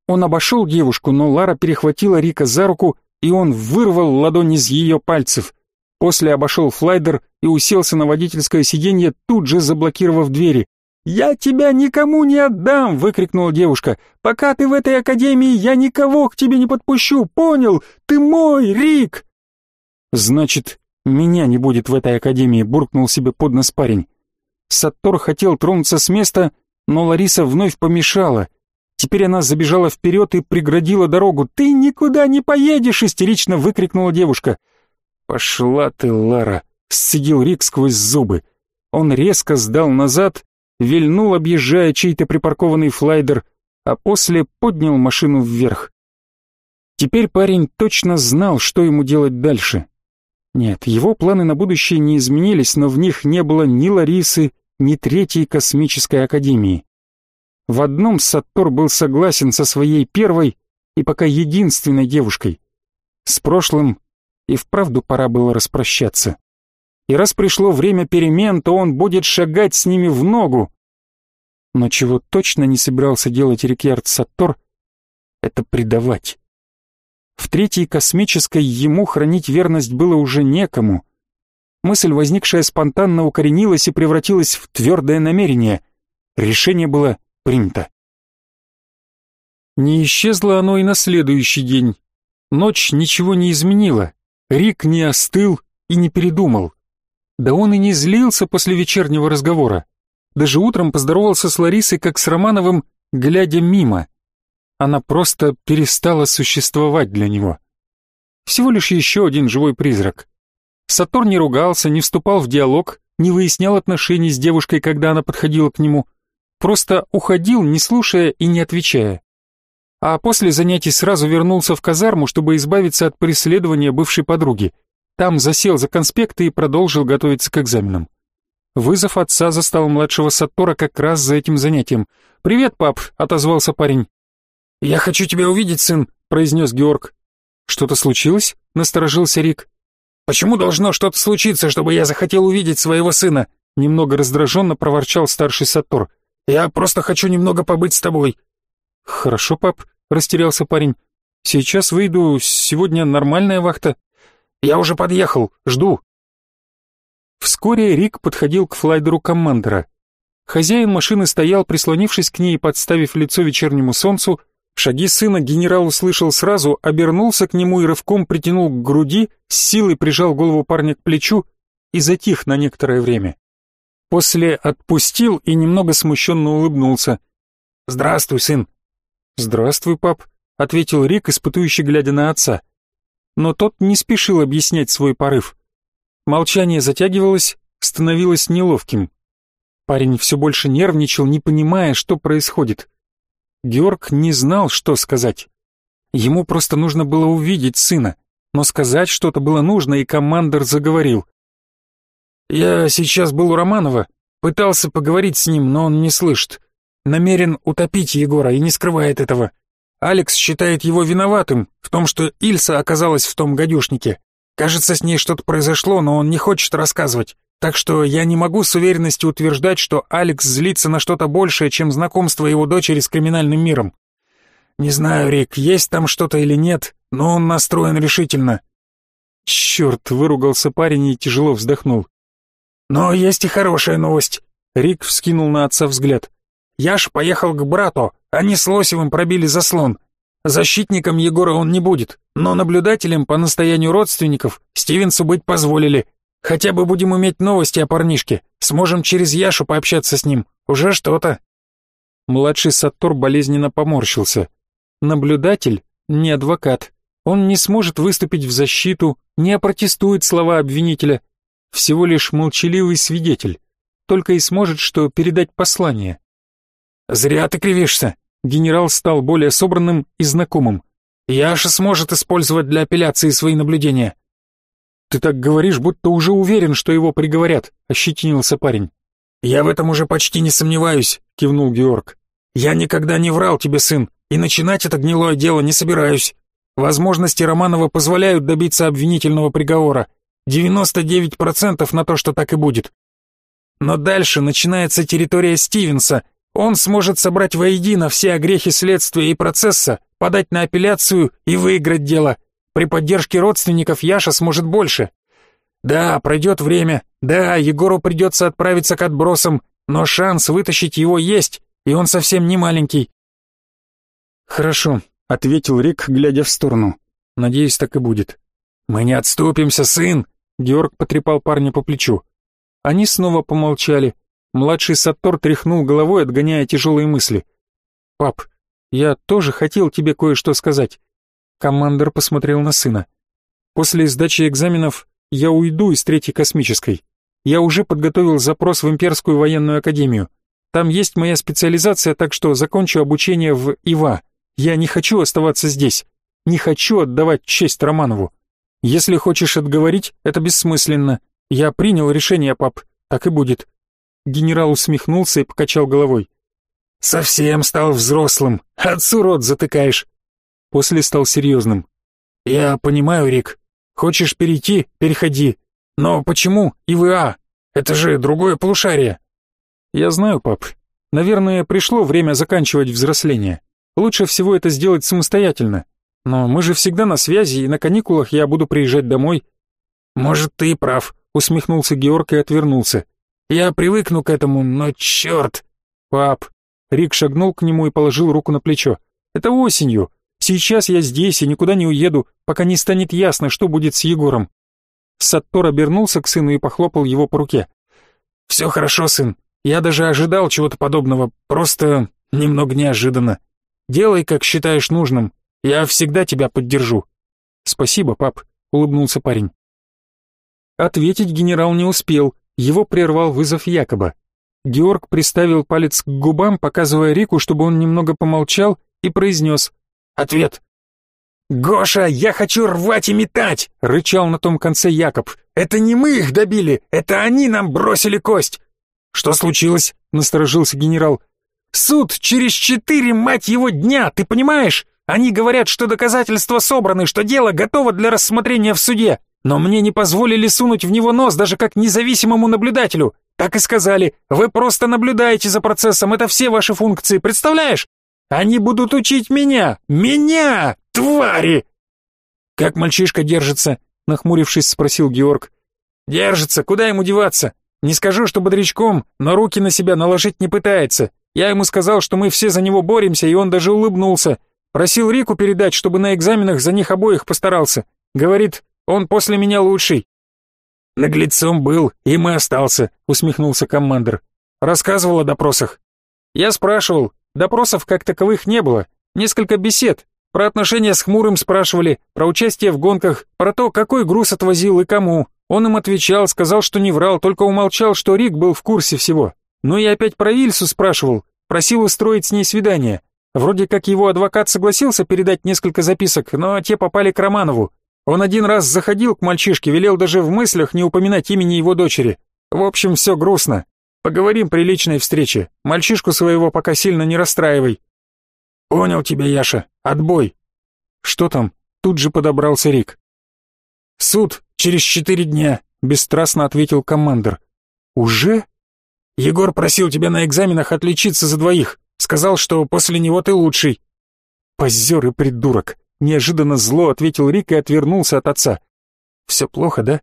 Он обошел девушку, но Лара перехватила Рика за руку, и он вырвал ладонь из ее пальцев. После обошел флайдер и уселся на водительское сиденье, тут же заблокировав двери. «Я тебя никому не отдам!» — выкрикнула девушка. «Пока ты в этой академии, я никого к тебе не подпущу, понял? Ты мой, Рик!» «Значит, меня не будет в этой академии», — буркнул себе под нос парень. Саттор хотел тронуться с места, но Лариса вновь помешала. Теперь она забежала вперед и преградила дорогу. «Ты никуда не поедешь!» — истерично выкрикнула девушка. «Пошла ты, Лара!» — сцедил Рик сквозь зубы. Он резко сдал назад вильнул, объезжая чей-то припаркованный флайдер, а после поднял машину вверх. Теперь парень точно знал, что ему делать дальше. Нет, его планы на будущее не изменились, но в них не было ни Ларисы, ни Третьей космической академии. В одном Саттор был согласен со своей первой и пока единственной девушкой. С прошлым и вправду пора было распрощаться. И раз пришло время перемен, то он будет шагать с ними в ногу. Но чего точно не собирался делать Рикьярд Саттор, это предавать. В третьей космической ему хранить верность было уже некому. Мысль, возникшая спонтанно, укоренилась и превратилась в твердое намерение. Решение было принято. Не исчезло оно и на следующий день. Ночь ничего не изменила. Рик не остыл и не передумал. Да он и не злился после вечернего разговора. Даже утром поздоровался с Ларисой, как с Романовым, глядя мимо. Она просто перестала существовать для него. Всего лишь еще один живой призрак. Сатур не ругался, не вступал в диалог, не выяснял отношений с девушкой, когда она подходила к нему. Просто уходил, не слушая и не отвечая. А после занятий сразу вернулся в казарму, чтобы избавиться от преследования бывшей подруги. Там засел за конспекты и продолжил готовиться к экзаменам. Вызов отца застал младшего Саттора как раз за этим занятием. «Привет, пап», — отозвался парень. «Я хочу тебя увидеть, сын», — произнес Георг. «Что-то случилось?» — насторожился Рик. «Почему должно что-то случиться, чтобы я захотел увидеть своего сына?» Немного раздраженно проворчал старший Саттор. «Я просто хочу немного побыть с тобой». «Хорошо, пап», — растерялся парень. «Сейчас выйду, сегодня нормальная вахта». «Я уже подъехал, жду». Вскоре Рик подходил к флайдеру командора. Хозяин машины стоял, прислонившись к ней и подставив лицо вечернему солнцу, Шаги сына генерал услышал сразу, обернулся к нему и рывком притянул к груди, с силой прижал голову парня к плечу и затих на некоторое время. После отпустил и немного смущенно улыбнулся. «Здравствуй, сын». «Здравствуй, пап», — ответил Рик, испытующий глядя на отца. Но тот не спешил объяснять свой порыв. Молчание затягивалось, становилось неловким. Парень все больше нервничал, не понимая, что происходит. Георг не знал, что сказать. Ему просто нужно было увидеть сына, но сказать что-то было нужно, и командор заговорил. «Я сейчас был у Романова, пытался поговорить с ним, но он не слышит. Намерен утопить Егора и не скрывает этого. Алекс считает его виноватым в том, что Ильса оказалась в том гадюшнике. Кажется, с ней что-то произошло, но он не хочет рассказывать. Так что я не могу с уверенностью утверждать, что Алекс злится на что-то большее, чем знакомство его дочери с криминальным миром. Не знаю, Рик, есть там что-то или нет, но он настроен решительно. Черт, выругался парень и тяжело вздохнул. Но есть и хорошая новость. Рик вскинул на отца взгляд. Яш поехал к брату, они с Лосевым пробили заслон. Защитником Егора он не будет, но наблюдателем по настоянию родственников Стивенсу быть позволили, Хотя бы будем иметь новости о парнишке. Сможем через Яшу пообщаться с ним. Уже что-то. Младший Саттор болезненно поморщился. Наблюдатель, не адвокат. Он не сможет выступить в защиту, не опротестует слова обвинителя. Всего лишь молчаливый свидетель. Только и сможет что передать послание. «Зря ты кривишься», — генерал стал более собранным и знакомым. «Яша сможет использовать для апелляции свои наблюдения. «Ты так говоришь, будто уже уверен, что его приговорят», — ощетинился парень. «Я в этом уже почти не сомневаюсь», — кивнул Георг. «Я никогда не врал тебе, сын, и начинать это гнилое дело не собираюсь. Возможности Романова позволяют добиться обвинительного приговора. 99% на то, что так и будет. Но дальше начинается территория Стивенса. Он сможет собрать воедино все огрехи следствия и процесса, подать на апелляцию и выиграть дело. При поддержке родственников Яша сможет больше. Да, пройдет время, да, Егору придется отправиться к отбросам, но шанс вытащить его есть, и он совсем не маленький. Хорошо, ответил Рик, глядя в сторону. Надеюсь, так и будет. Мы не отступимся, сын, Георг потрепал парня по плечу. Они снова помолчали. Младший Саттор тряхнул головой, отгоняя тяжелые мысли. «Пап, я тоже хотел тебе кое-что сказать. Командор посмотрел на сына. «После сдачи экзаменов я уйду из Третьей космической. Я уже подготовил запрос в Имперскую военную академию. Там есть моя специализация, так что закончу обучение в ИВА. Я не хочу оставаться здесь. Не хочу отдавать честь Романову. Если хочешь отговорить, это бессмысленно. Я принял решение, пап. Так и будет. Генерал усмехнулся и покачал головой. Совсем стал взрослым. Отцу рот затыкаешь. После стал серьезным. Я понимаю, Рик. Хочешь перейти? Переходи. Но почему ИВА? Это же другое полушарие. Я знаю, пап. Наверное, пришло время заканчивать взросление. Лучше всего это сделать самостоятельно. Но мы же всегда на связи, и на каникулах я буду приезжать домой. Может, ты и прав, усмехнулся Георг и отвернулся. Я привыкну к этому, но черт! Пап, Рик шагнул к нему и положил руку на плечо. Это осенью. Сейчас я здесь и никуда не уеду, пока не станет ясно, что будет с Егором. Саттор обернулся к сыну и похлопал его по руке. «Все хорошо, сын. Я даже ожидал чего-то подобного, просто немного неожиданно. Делай, как считаешь нужным. Я всегда тебя поддержу». «Спасибо, пап», — улыбнулся парень. Ответить генерал не успел, его прервал вызов Якоба. Георг приставил палец к губам, показывая Рику, чтобы он немного помолчал, и произнес «Ответ». «Гоша, я хочу рвать и метать!» — рычал на том конце Якоб. «Это не мы их добили, это они нам бросили кость!» «Что случилось?» — насторожился генерал. «Суд через четыре, мать его, дня, ты понимаешь? Они говорят, что доказательства собраны, что дело готово для рассмотрения в суде, но мне не позволили сунуть в него нос даже как независимому наблюдателю. Так и сказали, вы просто наблюдаете за процессом, это все ваши функции, представляешь? Они будут учить меня, меня, твари!» «Как мальчишка держится?» — нахмурившись, спросил Георг. «Держится, куда ему деваться? Не скажу, что бодрячком, но руки на себя наложить не пытается. Я ему сказал, что мы все за него боремся, и он даже улыбнулся. Просил Рику передать, чтобы на экзаменах за них обоих постарался. Говорит, он после меня лучший. Наглецом был, им и остался, усмехнулся командир. Рассказывал о допросах. Я спрашивал, допросов как таковых не было. Несколько бесед. Про отношения с Хмурым спрашивали, про участие в гонках, про то, какой груз отвозил и кому. Он им отвечал, сказал, что не врал, только умолчал, что Рик был в курсе всего. Ну и опять про Ильсу спрашивал, просил устроить с ней свидание. Вроде как его адвокат согласился передать несколько записок, но те попали к Романову. Он один раз заходил к мальчишке, велел даже в мыслях не упоминать имени его дочери. В общем, все грустно. Поговорим при личной встрече. Мальчишку своего пока сильно не расстраивай. Понял тебя, Яша. Отбой. Что там? Тут же подобрался Рик. Суд через четыре дня, бесстрастно ответил командир. Уже? Егор просил тебя на экзаменах отличиться за двоих. Сказал, что после него ты лучший. Позер и придурок. Неожиданно зло ответил Рик и отвернулся от отца. Все плохо, да?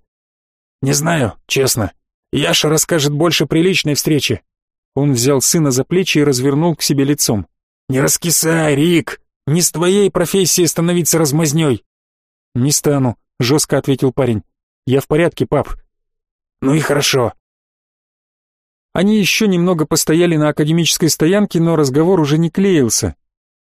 Не знаю, честно. Яша расскажет больше при личной встрече. Он взял сына за плечи и развернул к себе лицом. Не раскисай, Рик. Не с твоей профессией становиться размазнёй. Не стану, жестко ответил парень. Я в порядке, пап. Ну и хорошо. Они еще немного постояли на академической стоянке, но разговор уже не клеился.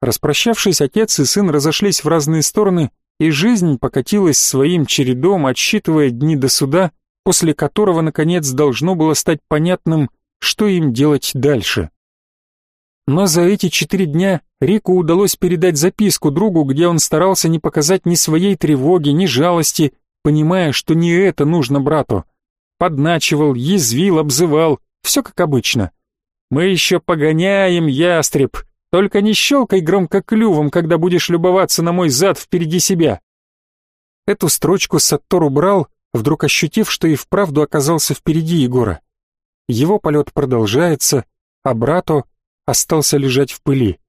Распрощавшись, отец и сын разошлись в разные стороны, и жизнь покатилась своим чередом, отсчитывая дни до суда, после которого, наконец, должно было стать понятным, что им делать дальше. Но за эти четыре дня Рику удалось передать записку другу, где он старался не показать ни своей тревоги, ни жалости, понимая, что не это нужно брату. Подначивал, язвил, обзывал, все как обычно. «Мы еще погоняем, ястреб, только не щелкай громко клювом, когда будешь любоваться на мой зад впереди себя». Эту строчку Саттор убрал, вдруг ощутив, что и вправду оказался впереди Егора. Его полет продолжается, а брату остался лежать в пыли.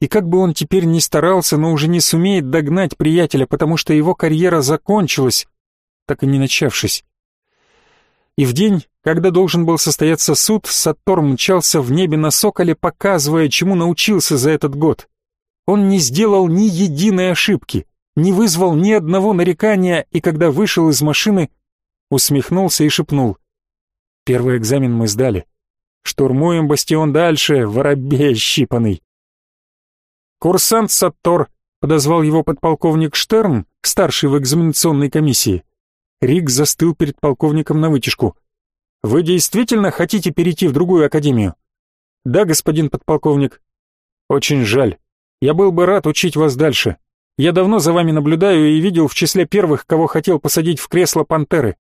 И как бы он теперь ни старался, но уже не сумеет догнать приятеля, потому что его карьера закончилась, так и не начавшись. И в день, когда должен был состояться суд, Саттор мчался в небе на соколе, показывая, чему научился за этот год. Он не сделал ни единой ошибки, не вызвал ни одного нарекания, и когда вышел из машины, усмехнулся и шепнул. «Первый экзамен мы сдали. Штурмуем бастион дальше, воробей щипанный». «Курсант Саттор», — подозвал его подполковник Штерн, старший в экзаменационной комиссии. Рик застыл перед полковником на вытяжку. «Вы действительно хотите перейти в другую академию?» Да, господин подполковник. Очень жаль. Я был бы рад учить вас дальше. Я давно за вами наблюдаю и видел в числе первых, кого хотел посадить в кресло пантеры.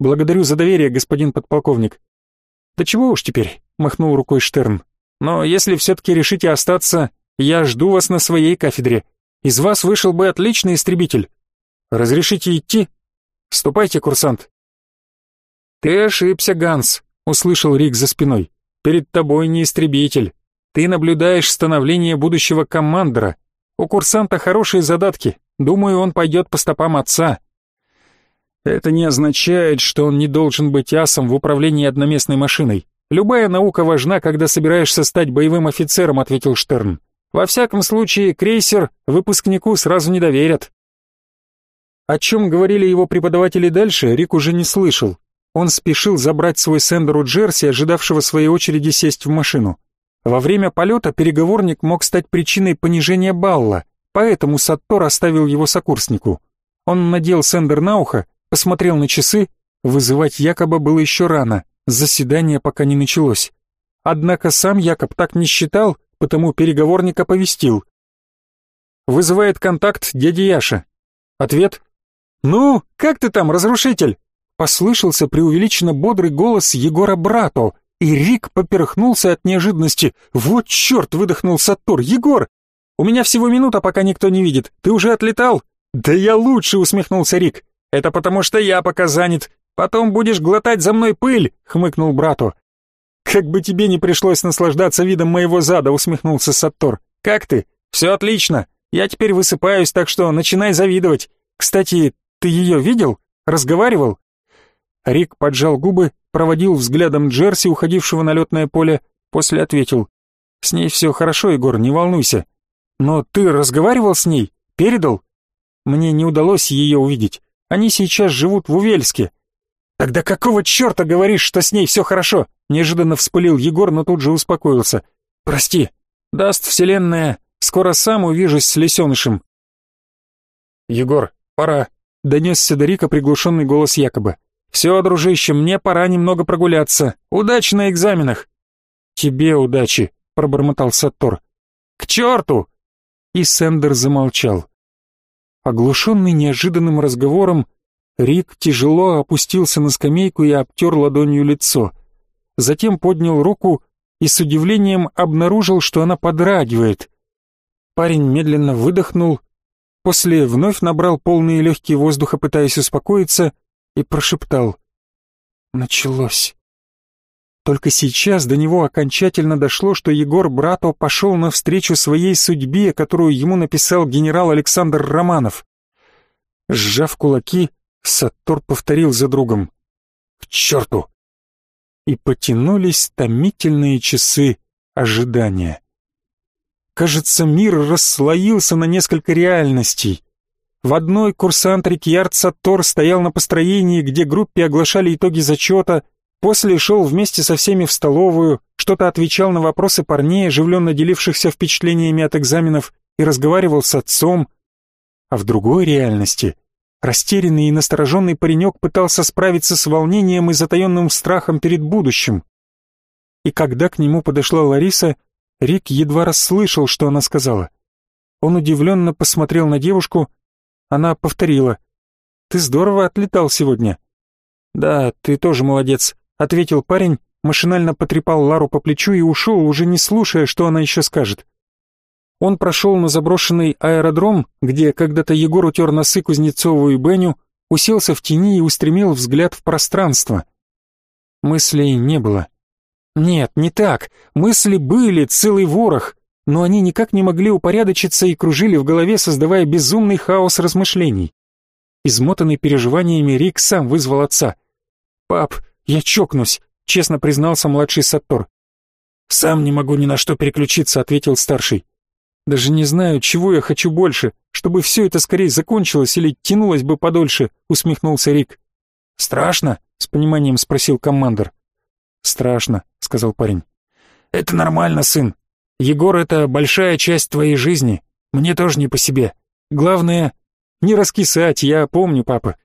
Благодарю за доверие, господин подполковник. Да чего уж теперь, махнул рукой Штерн. Но если все-таки решите остаться, я жду вас на своей кафедре. Из вас вышел бы отличный истребитель. Разрешите идти? Ступайте, курсант. Ты ошибся, Ганс, услышал Рик за спиной. Перед тобой не истребитель. Ты наблюдаешь становление будущего командора, у курсанта хорошие задатки. Думаю, он пойдет по стопам отца. Это не означает, что он не должен быть асом в управлении одноместной машиной. Любая наука важна, когда собираешься стать боевым офицером, ответил Штерн. Во всяком случае, крейсер выпускнику сразу не доверят. О чем говорили его преподаватели дальше, Рик уже не слышал. Он спешил забрать свой сендер у Джерси, ожидавшего своей очереди сесть в машину. Во время полета переговорник мог стать причиной понижения балла, поэтому Саттор оставил его сокурснику. Он надел сендер на ухо, посмотрел на часы, вызывать Якоба было еще рано, заседание пока не началось. Однако сам Якоб так не считал, потому переговорник оповестил. «Вызывает контакт дядя Яша». Ответ «Ну, как ты там, разрушитель?» Послышался преувеличенно бодрый голос Егора Брато, и Рик поперхнулся от неожиданности. «Вот черт!» — выдохнул Саттор. «Егор! У меня всего минута, пока никто не видит. Ты уже отлетал?» «Да я лучше!» — усмехнулся Рик. «Это потому что я пока занят. Потом будешь глотать за мной пыль!» — хмыкнул брату. «Как бы тебе не пришлось наслаждаться видом моего зада!» — усмехнулся Саттор. «Как ты? Все отлично. Я теперь высыпаюсь, так что начинай завидовать. Кстати, ты ее видел? Разговаривал?» Рик поджал губы, проводил взглядом Джерси, уходившего на летное поле, после ответил. «С ней все хорошо, Егор, не волнуйся. Но ты разговаривал с ней? Передал?» «Мне не удалось ее увидеть. Они сейчас живут в Увельске». «Тогда какого черта говоришь, что с ней все хорошо?» Неожиданно вспылил Егор, но тут же успокоился. «Прости. Даст вселенная. Скоро сам увижусь с лисенышем». «Егор, пора», — донесся до Рика приглушенный голос Якоба. «Все, дружище, мне пора немного прогуляться. Удачи на экзаменах!» «Тебе удачи», — пробормотал Саттор. «К черту!» И сендер замолчал. Оглушенный неожиданным разговором, Рик тяжело опустился на скамейку и обтер ладонью лицо. Затем поднял руку и с удивлением обнаружил, что она подрагивает. Парень медленно выдохнул, после вновь набрал полные легкие воздуха, пытаясь успокоиться, и прошептал «Началось». Только сейчас до него окончательно дошло, что Егор Брато пошел навстречу своей судьбе, которую ему написал генерал Александр Романов. Сжав кулаки, Саттор повторил за другом «К черту!» И потянулись томительные часы ожидания. Кажется, мир расслоился на несколько реальностей. В одной курсант Рикьярд Саттор стоял на построении, где группе оглашали итоги зачета, после шел вместе со всеми в столовую, что-то отвечал на вопросы парней, оживленно делившихся впечатлениями от экзаменов, и разговаривал с отцом. А в другой реальности растерянный и настороженный паренек пытался справиться с волнением и затаенным страхом перед будущим. И когда к нему подошла Лариса, Рик едва расслышал, что она сказала. Он удивленно посмотрел на девушку, она повторила. «Ты здорово отлетал сегодня». «Да, ты тоже молодец», — ответил парень, машинально потрепал Лару по плечу и ушел, уже не слушая, что она еще скажет. Он прошел на заброшенный аэродром, где когда-то Егор утер носы Кузнецову и Беню, уселся в тени и устремил взгляд в пространство. Мыслей не было. Нет, не так. Мысли были, целый ворох но они никак не могли упорядочиться и кружили в голове, создавая безумный хаос размышлений. Измотанный переживаниями, Рик сам вызвал отца. «Пап, я чокнусь», — честно признался младший Саттор. «Сам не могу ни на что переключиться», — ответил старший. «Даже не знаю, чего я хочу больше, чтобы все это скорее закончилось или тянулось бы подольше», — усмехнулся Рик. «Страшно?» — с пониманием спросил командор. «Страшно», — сказал парень. «Это нормально, сын. Егор — это большая часть твоей жизни. Мне тоже не по себе. Главное, не раскисать, я помню, папа.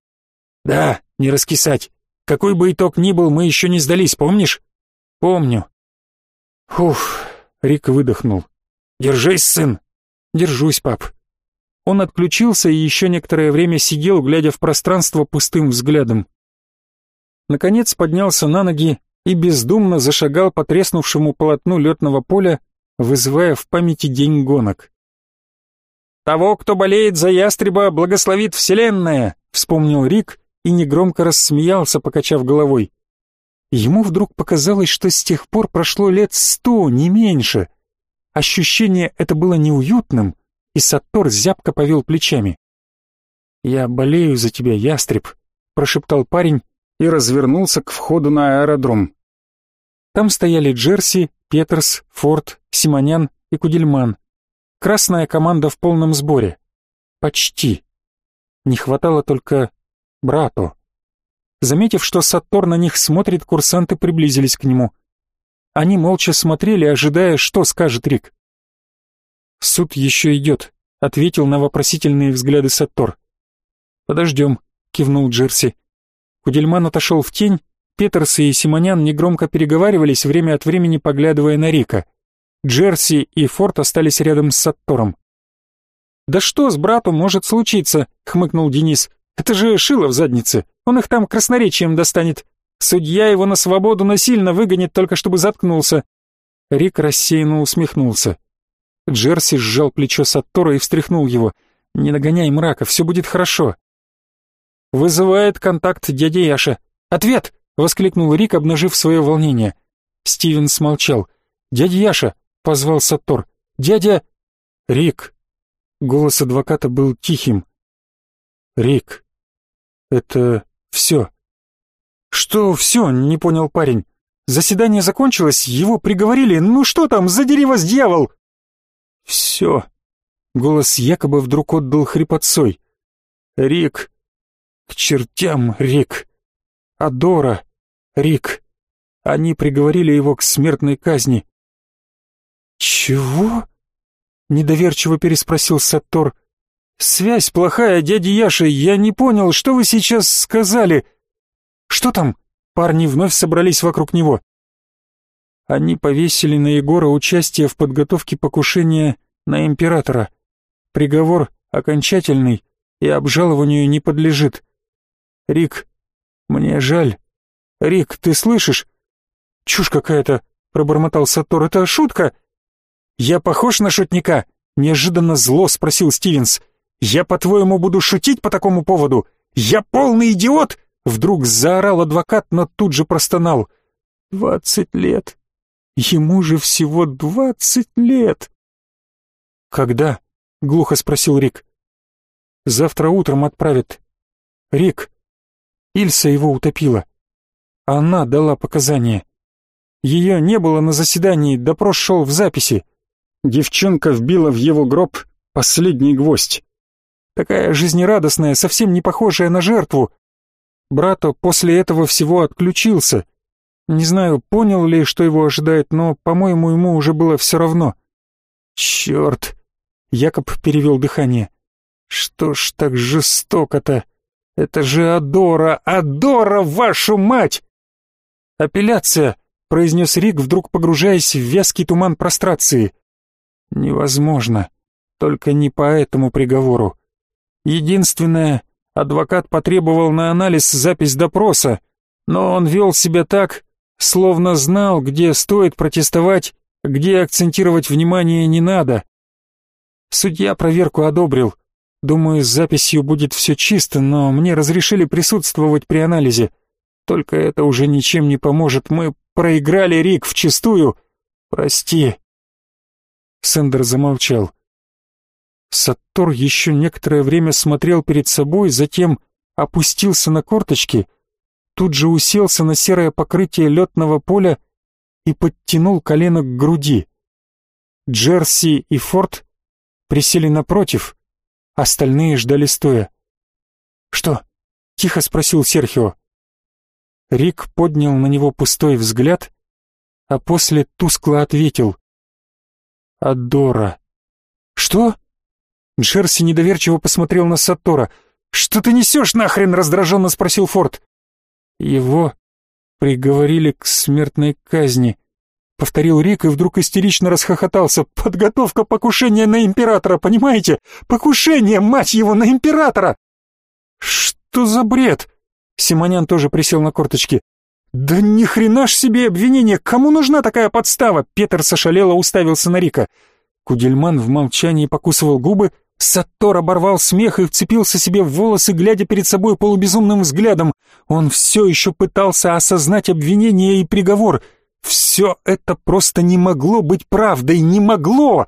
Да, не раскисать. Какой бы итог ни был, мы еще не сдались, помнишь? Помню. Уф, Рик выдохнул. «Держись, сын!» «Держусь, пап». Он отключился и еще некоторое время сидел, глядя в пространство пустым взглядом. Наконец поднялся на ноги и бездумно зашагал по треснувшему полотну летного поля, вызывая в памяти день гонок. «Того, кто болеет за ястреба, благословит Вселенная!» — вспомнил Рик и негромко рассмеялся, покачав головой. Ему вдруг показалось, что с тех пор прошло лет сто, не меньше. Ощущение это было неуютным, и Саттор зябко повел плечами. «Я болею за тебя, ястреб», — прошептал парень и развернулся к входу на аэродром. Там стояли Джерси, Петерс, Форд, Симонян и Кудельман. Красная команда в полном сборе. Почти. Не хватало только брату. Заметив, что Саттор на них смотрит, курсанты приблизились к нему. Они молча смотрели, ожидая, что скажет Рик. «Суд еще идет», — ответил на вопросительные взгляды Саттор. «Подождем», — кивнул Джерси. Кудельман отошел в тень, Петерс и Симонян негромко переговаривались, время от времени поглядывая на Рика. Джерси и Форд остались рядом с Саттором. «Да что с братом может случиться?» — хмыкнул Денис. «Это же шило в заднице. Он их там красноречием достанет. Судья его на свободу насильно выгонит, только чтобы заткнулся». Рик рассеянно усмехнулся. Джерси сжал плечо Саттора и встряхнул его. «Не нагоняй мрака, все будет хорошо». «Вызывает контакт дядя Яша. Ответ!» — воскликнул Рик, обнажив свое волнение. Стивен смолчал. «Дядя Яша, позвал Саттор. «Дядя...» «Рик!» Голос адвоката был тихим. «Рик, это все». «Что все?» — не понял парень. «Заседание закончилось, его приговорили. Ну что там, задери вас, дьявол!» «Все!» — голос якобы вдруг отдал хрипотцой. «Рик! К чертям, Рик! Адора! Рик! Они приговорили его к смертной казни. «Чего?» — недоверчиво переспросил Саттор. «Связь плохая, дядя Яша, я не понял, что вы сейчас сказали?» «Что там?» — парни вновь собрались вокруг него. Они повесили на Егора участие в подготовке покушения на императора. Приговор окончательный и обжалованию не подлежит. Рик, мне жаль. Рик, ты слышишь? Чушь какая-то, пробормотал Сатор. Это шутка? «Я похож на шутника?» — неожиданно зло спросил Стивенс. «Я, по-твоему, буду шутить по такому поводу? Я полный идиот!» Вдруг заорал адвокат, но тут же простонал. «Двадцать лет! Ему же всего двадцать лет!» «Когда?» — глухо спросил Рик. «Завтра утром отправят. Рик, Ильса его утопила. Она дала показания. Ее не было на заседании, допрос шел в записи. Девчонка вбила в его гроб последний гвоздь. Такая жизнерадостная, совсем не похожая на жертву. Брато после этого всего отключился. Не знаю, понял ли, что его ожидает, но, по-моему, ему уже было все равно. Черт! Якоб перевел дыхание. Что ж так жестоко-то? Это же Адора, Адора, вашу мать! Апелляция, произнес Рик, вдруг погружаясь в вязкий туман прострации. Невозможно. Только не по этому приговору. Единственное, адвокат потребовал на анализ запись допроса, но он вел себя так, словно знал, где стоит протестовать, где акцентировать внимание не надо. Судья проверку одобрил. Думаю, с записью будет все чисто, но мне разрешили присутствовать при анализе. Только это уже ничем не поможет. Мы проиграли Рик вчистую. Прости. Сендер замолчал. Саттор еще некоторое время смотрел перед собой, затем опустился на корточки, тут же уселся на серое покрытие летного поля и подтянул колено к груди. Джерси и Форд присели напротив, остальные ждали стоя. «Что?» — тихо спросил Серхио. Рик поднял на него пустой взгляд, а после тускло ответил. Адора. Что? Джерси недоверчиво посмотрел на Сатора. Что ты несешь нахрен? раздраженно спросил Форд. Его приговорили к смертной казни, — повторил Рик и вдруг истерично расхохотался. «Подготовка покушения на императора, понимаете? Покушение, мать его, на императора!» «Что за бред?» Симонян тоже присел на корточки. «Да ни хрена ж себе обвинение! Кому нужна такая подстава?» Петр сошалело уставился на Рика. Кудельман в молчании покусывал губы, Саттор оборвал смех и вцепился себе в волосы, глядя перед собой полубезумным взглядом. Он все еще пытался осознать обвинение и приговор — все это просто не могло быть правдой, не могло!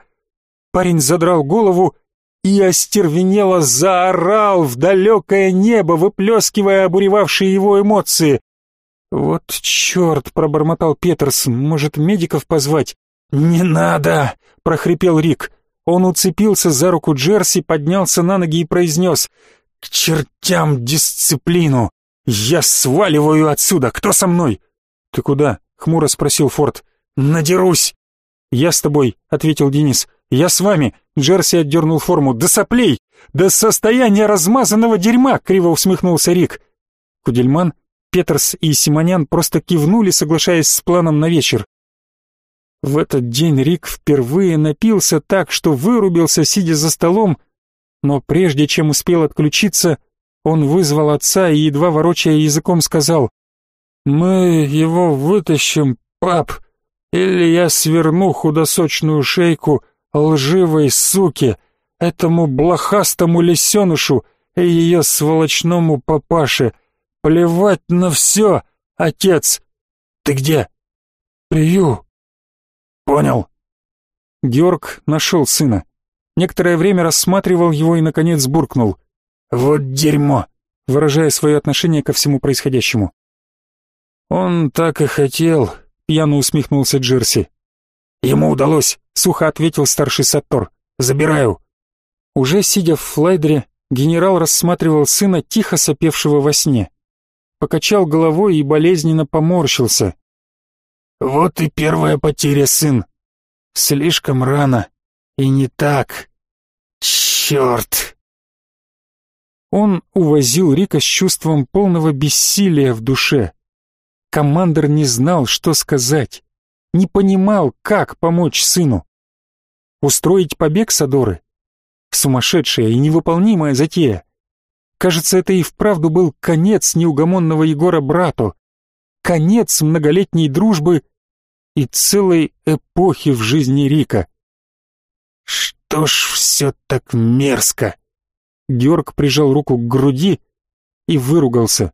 Парень задрал голову и остервенело заорал в далекое небо, выплескивая обуревавшие его эмоции. «Вот черт!» — пробормотал Петерс. «Может, медиков позвать?» «Не надо!» — прохрипел Рик. Он уцепился за руку Джерси, поднялся на ноги и произнес. «К чертям дисциплину! Я сваливаю отсюда! Кто со мной?» «Ты куда?» — хмуро спросил Форд. «Надерусь!» «Я с тобой», — ответил Денис. «Я с вами!» — Джерси отдернул форму. «Да соплей! Да состояние размазанного дерьма!» — криво усмехнулся Рик. Кудельман, Петерс и Симонян просто кивнули, соглашаясь с планом на вечер. В этот день Рик впервые напился так, что вырубился, сидя за столом, но прежде чем успел отключиться, он вызвал отца и, едва ворочая языком, сказал «Мы его вытащим, пап, или я сверну худосочную шейку лживой суке, этому блохастому лисенышу и ее сволочному папаше. Плевать на все, отец! Ты где?» «Пью». «Понял». Георг нашел сына. Некоторое время рассматривал его и, наконец, буркнул. «Вот дерьмо!» выражая свое отношение ко всему происходящему. «Он так и хотел», — пьяно усмехнулся Джерси. «Ему удалось», — сухо ответил старший Саттор. «Забираю». Уже сидя в флайдере, генерал рассматривал сына, тихо сопевшего во сне. Покачал головой и болезненно поморщился. «Вот и первая потеря, сын. Слишком рано. И не так. Черт!» Он увозил Рика с чувством полного бессилия в душе. Командор не знал, что сказать, не понимал, как помочь сыну. Устроить побег Садоры? Сумасшедшая и невыполнимая затея. Кажется, это и вправду был конец неугомонного Егора брату, конец многолетней дружбы и целой эпохи в жизни Рика. Что ж все так мерзко? Георг прижал руку к груди и выругался.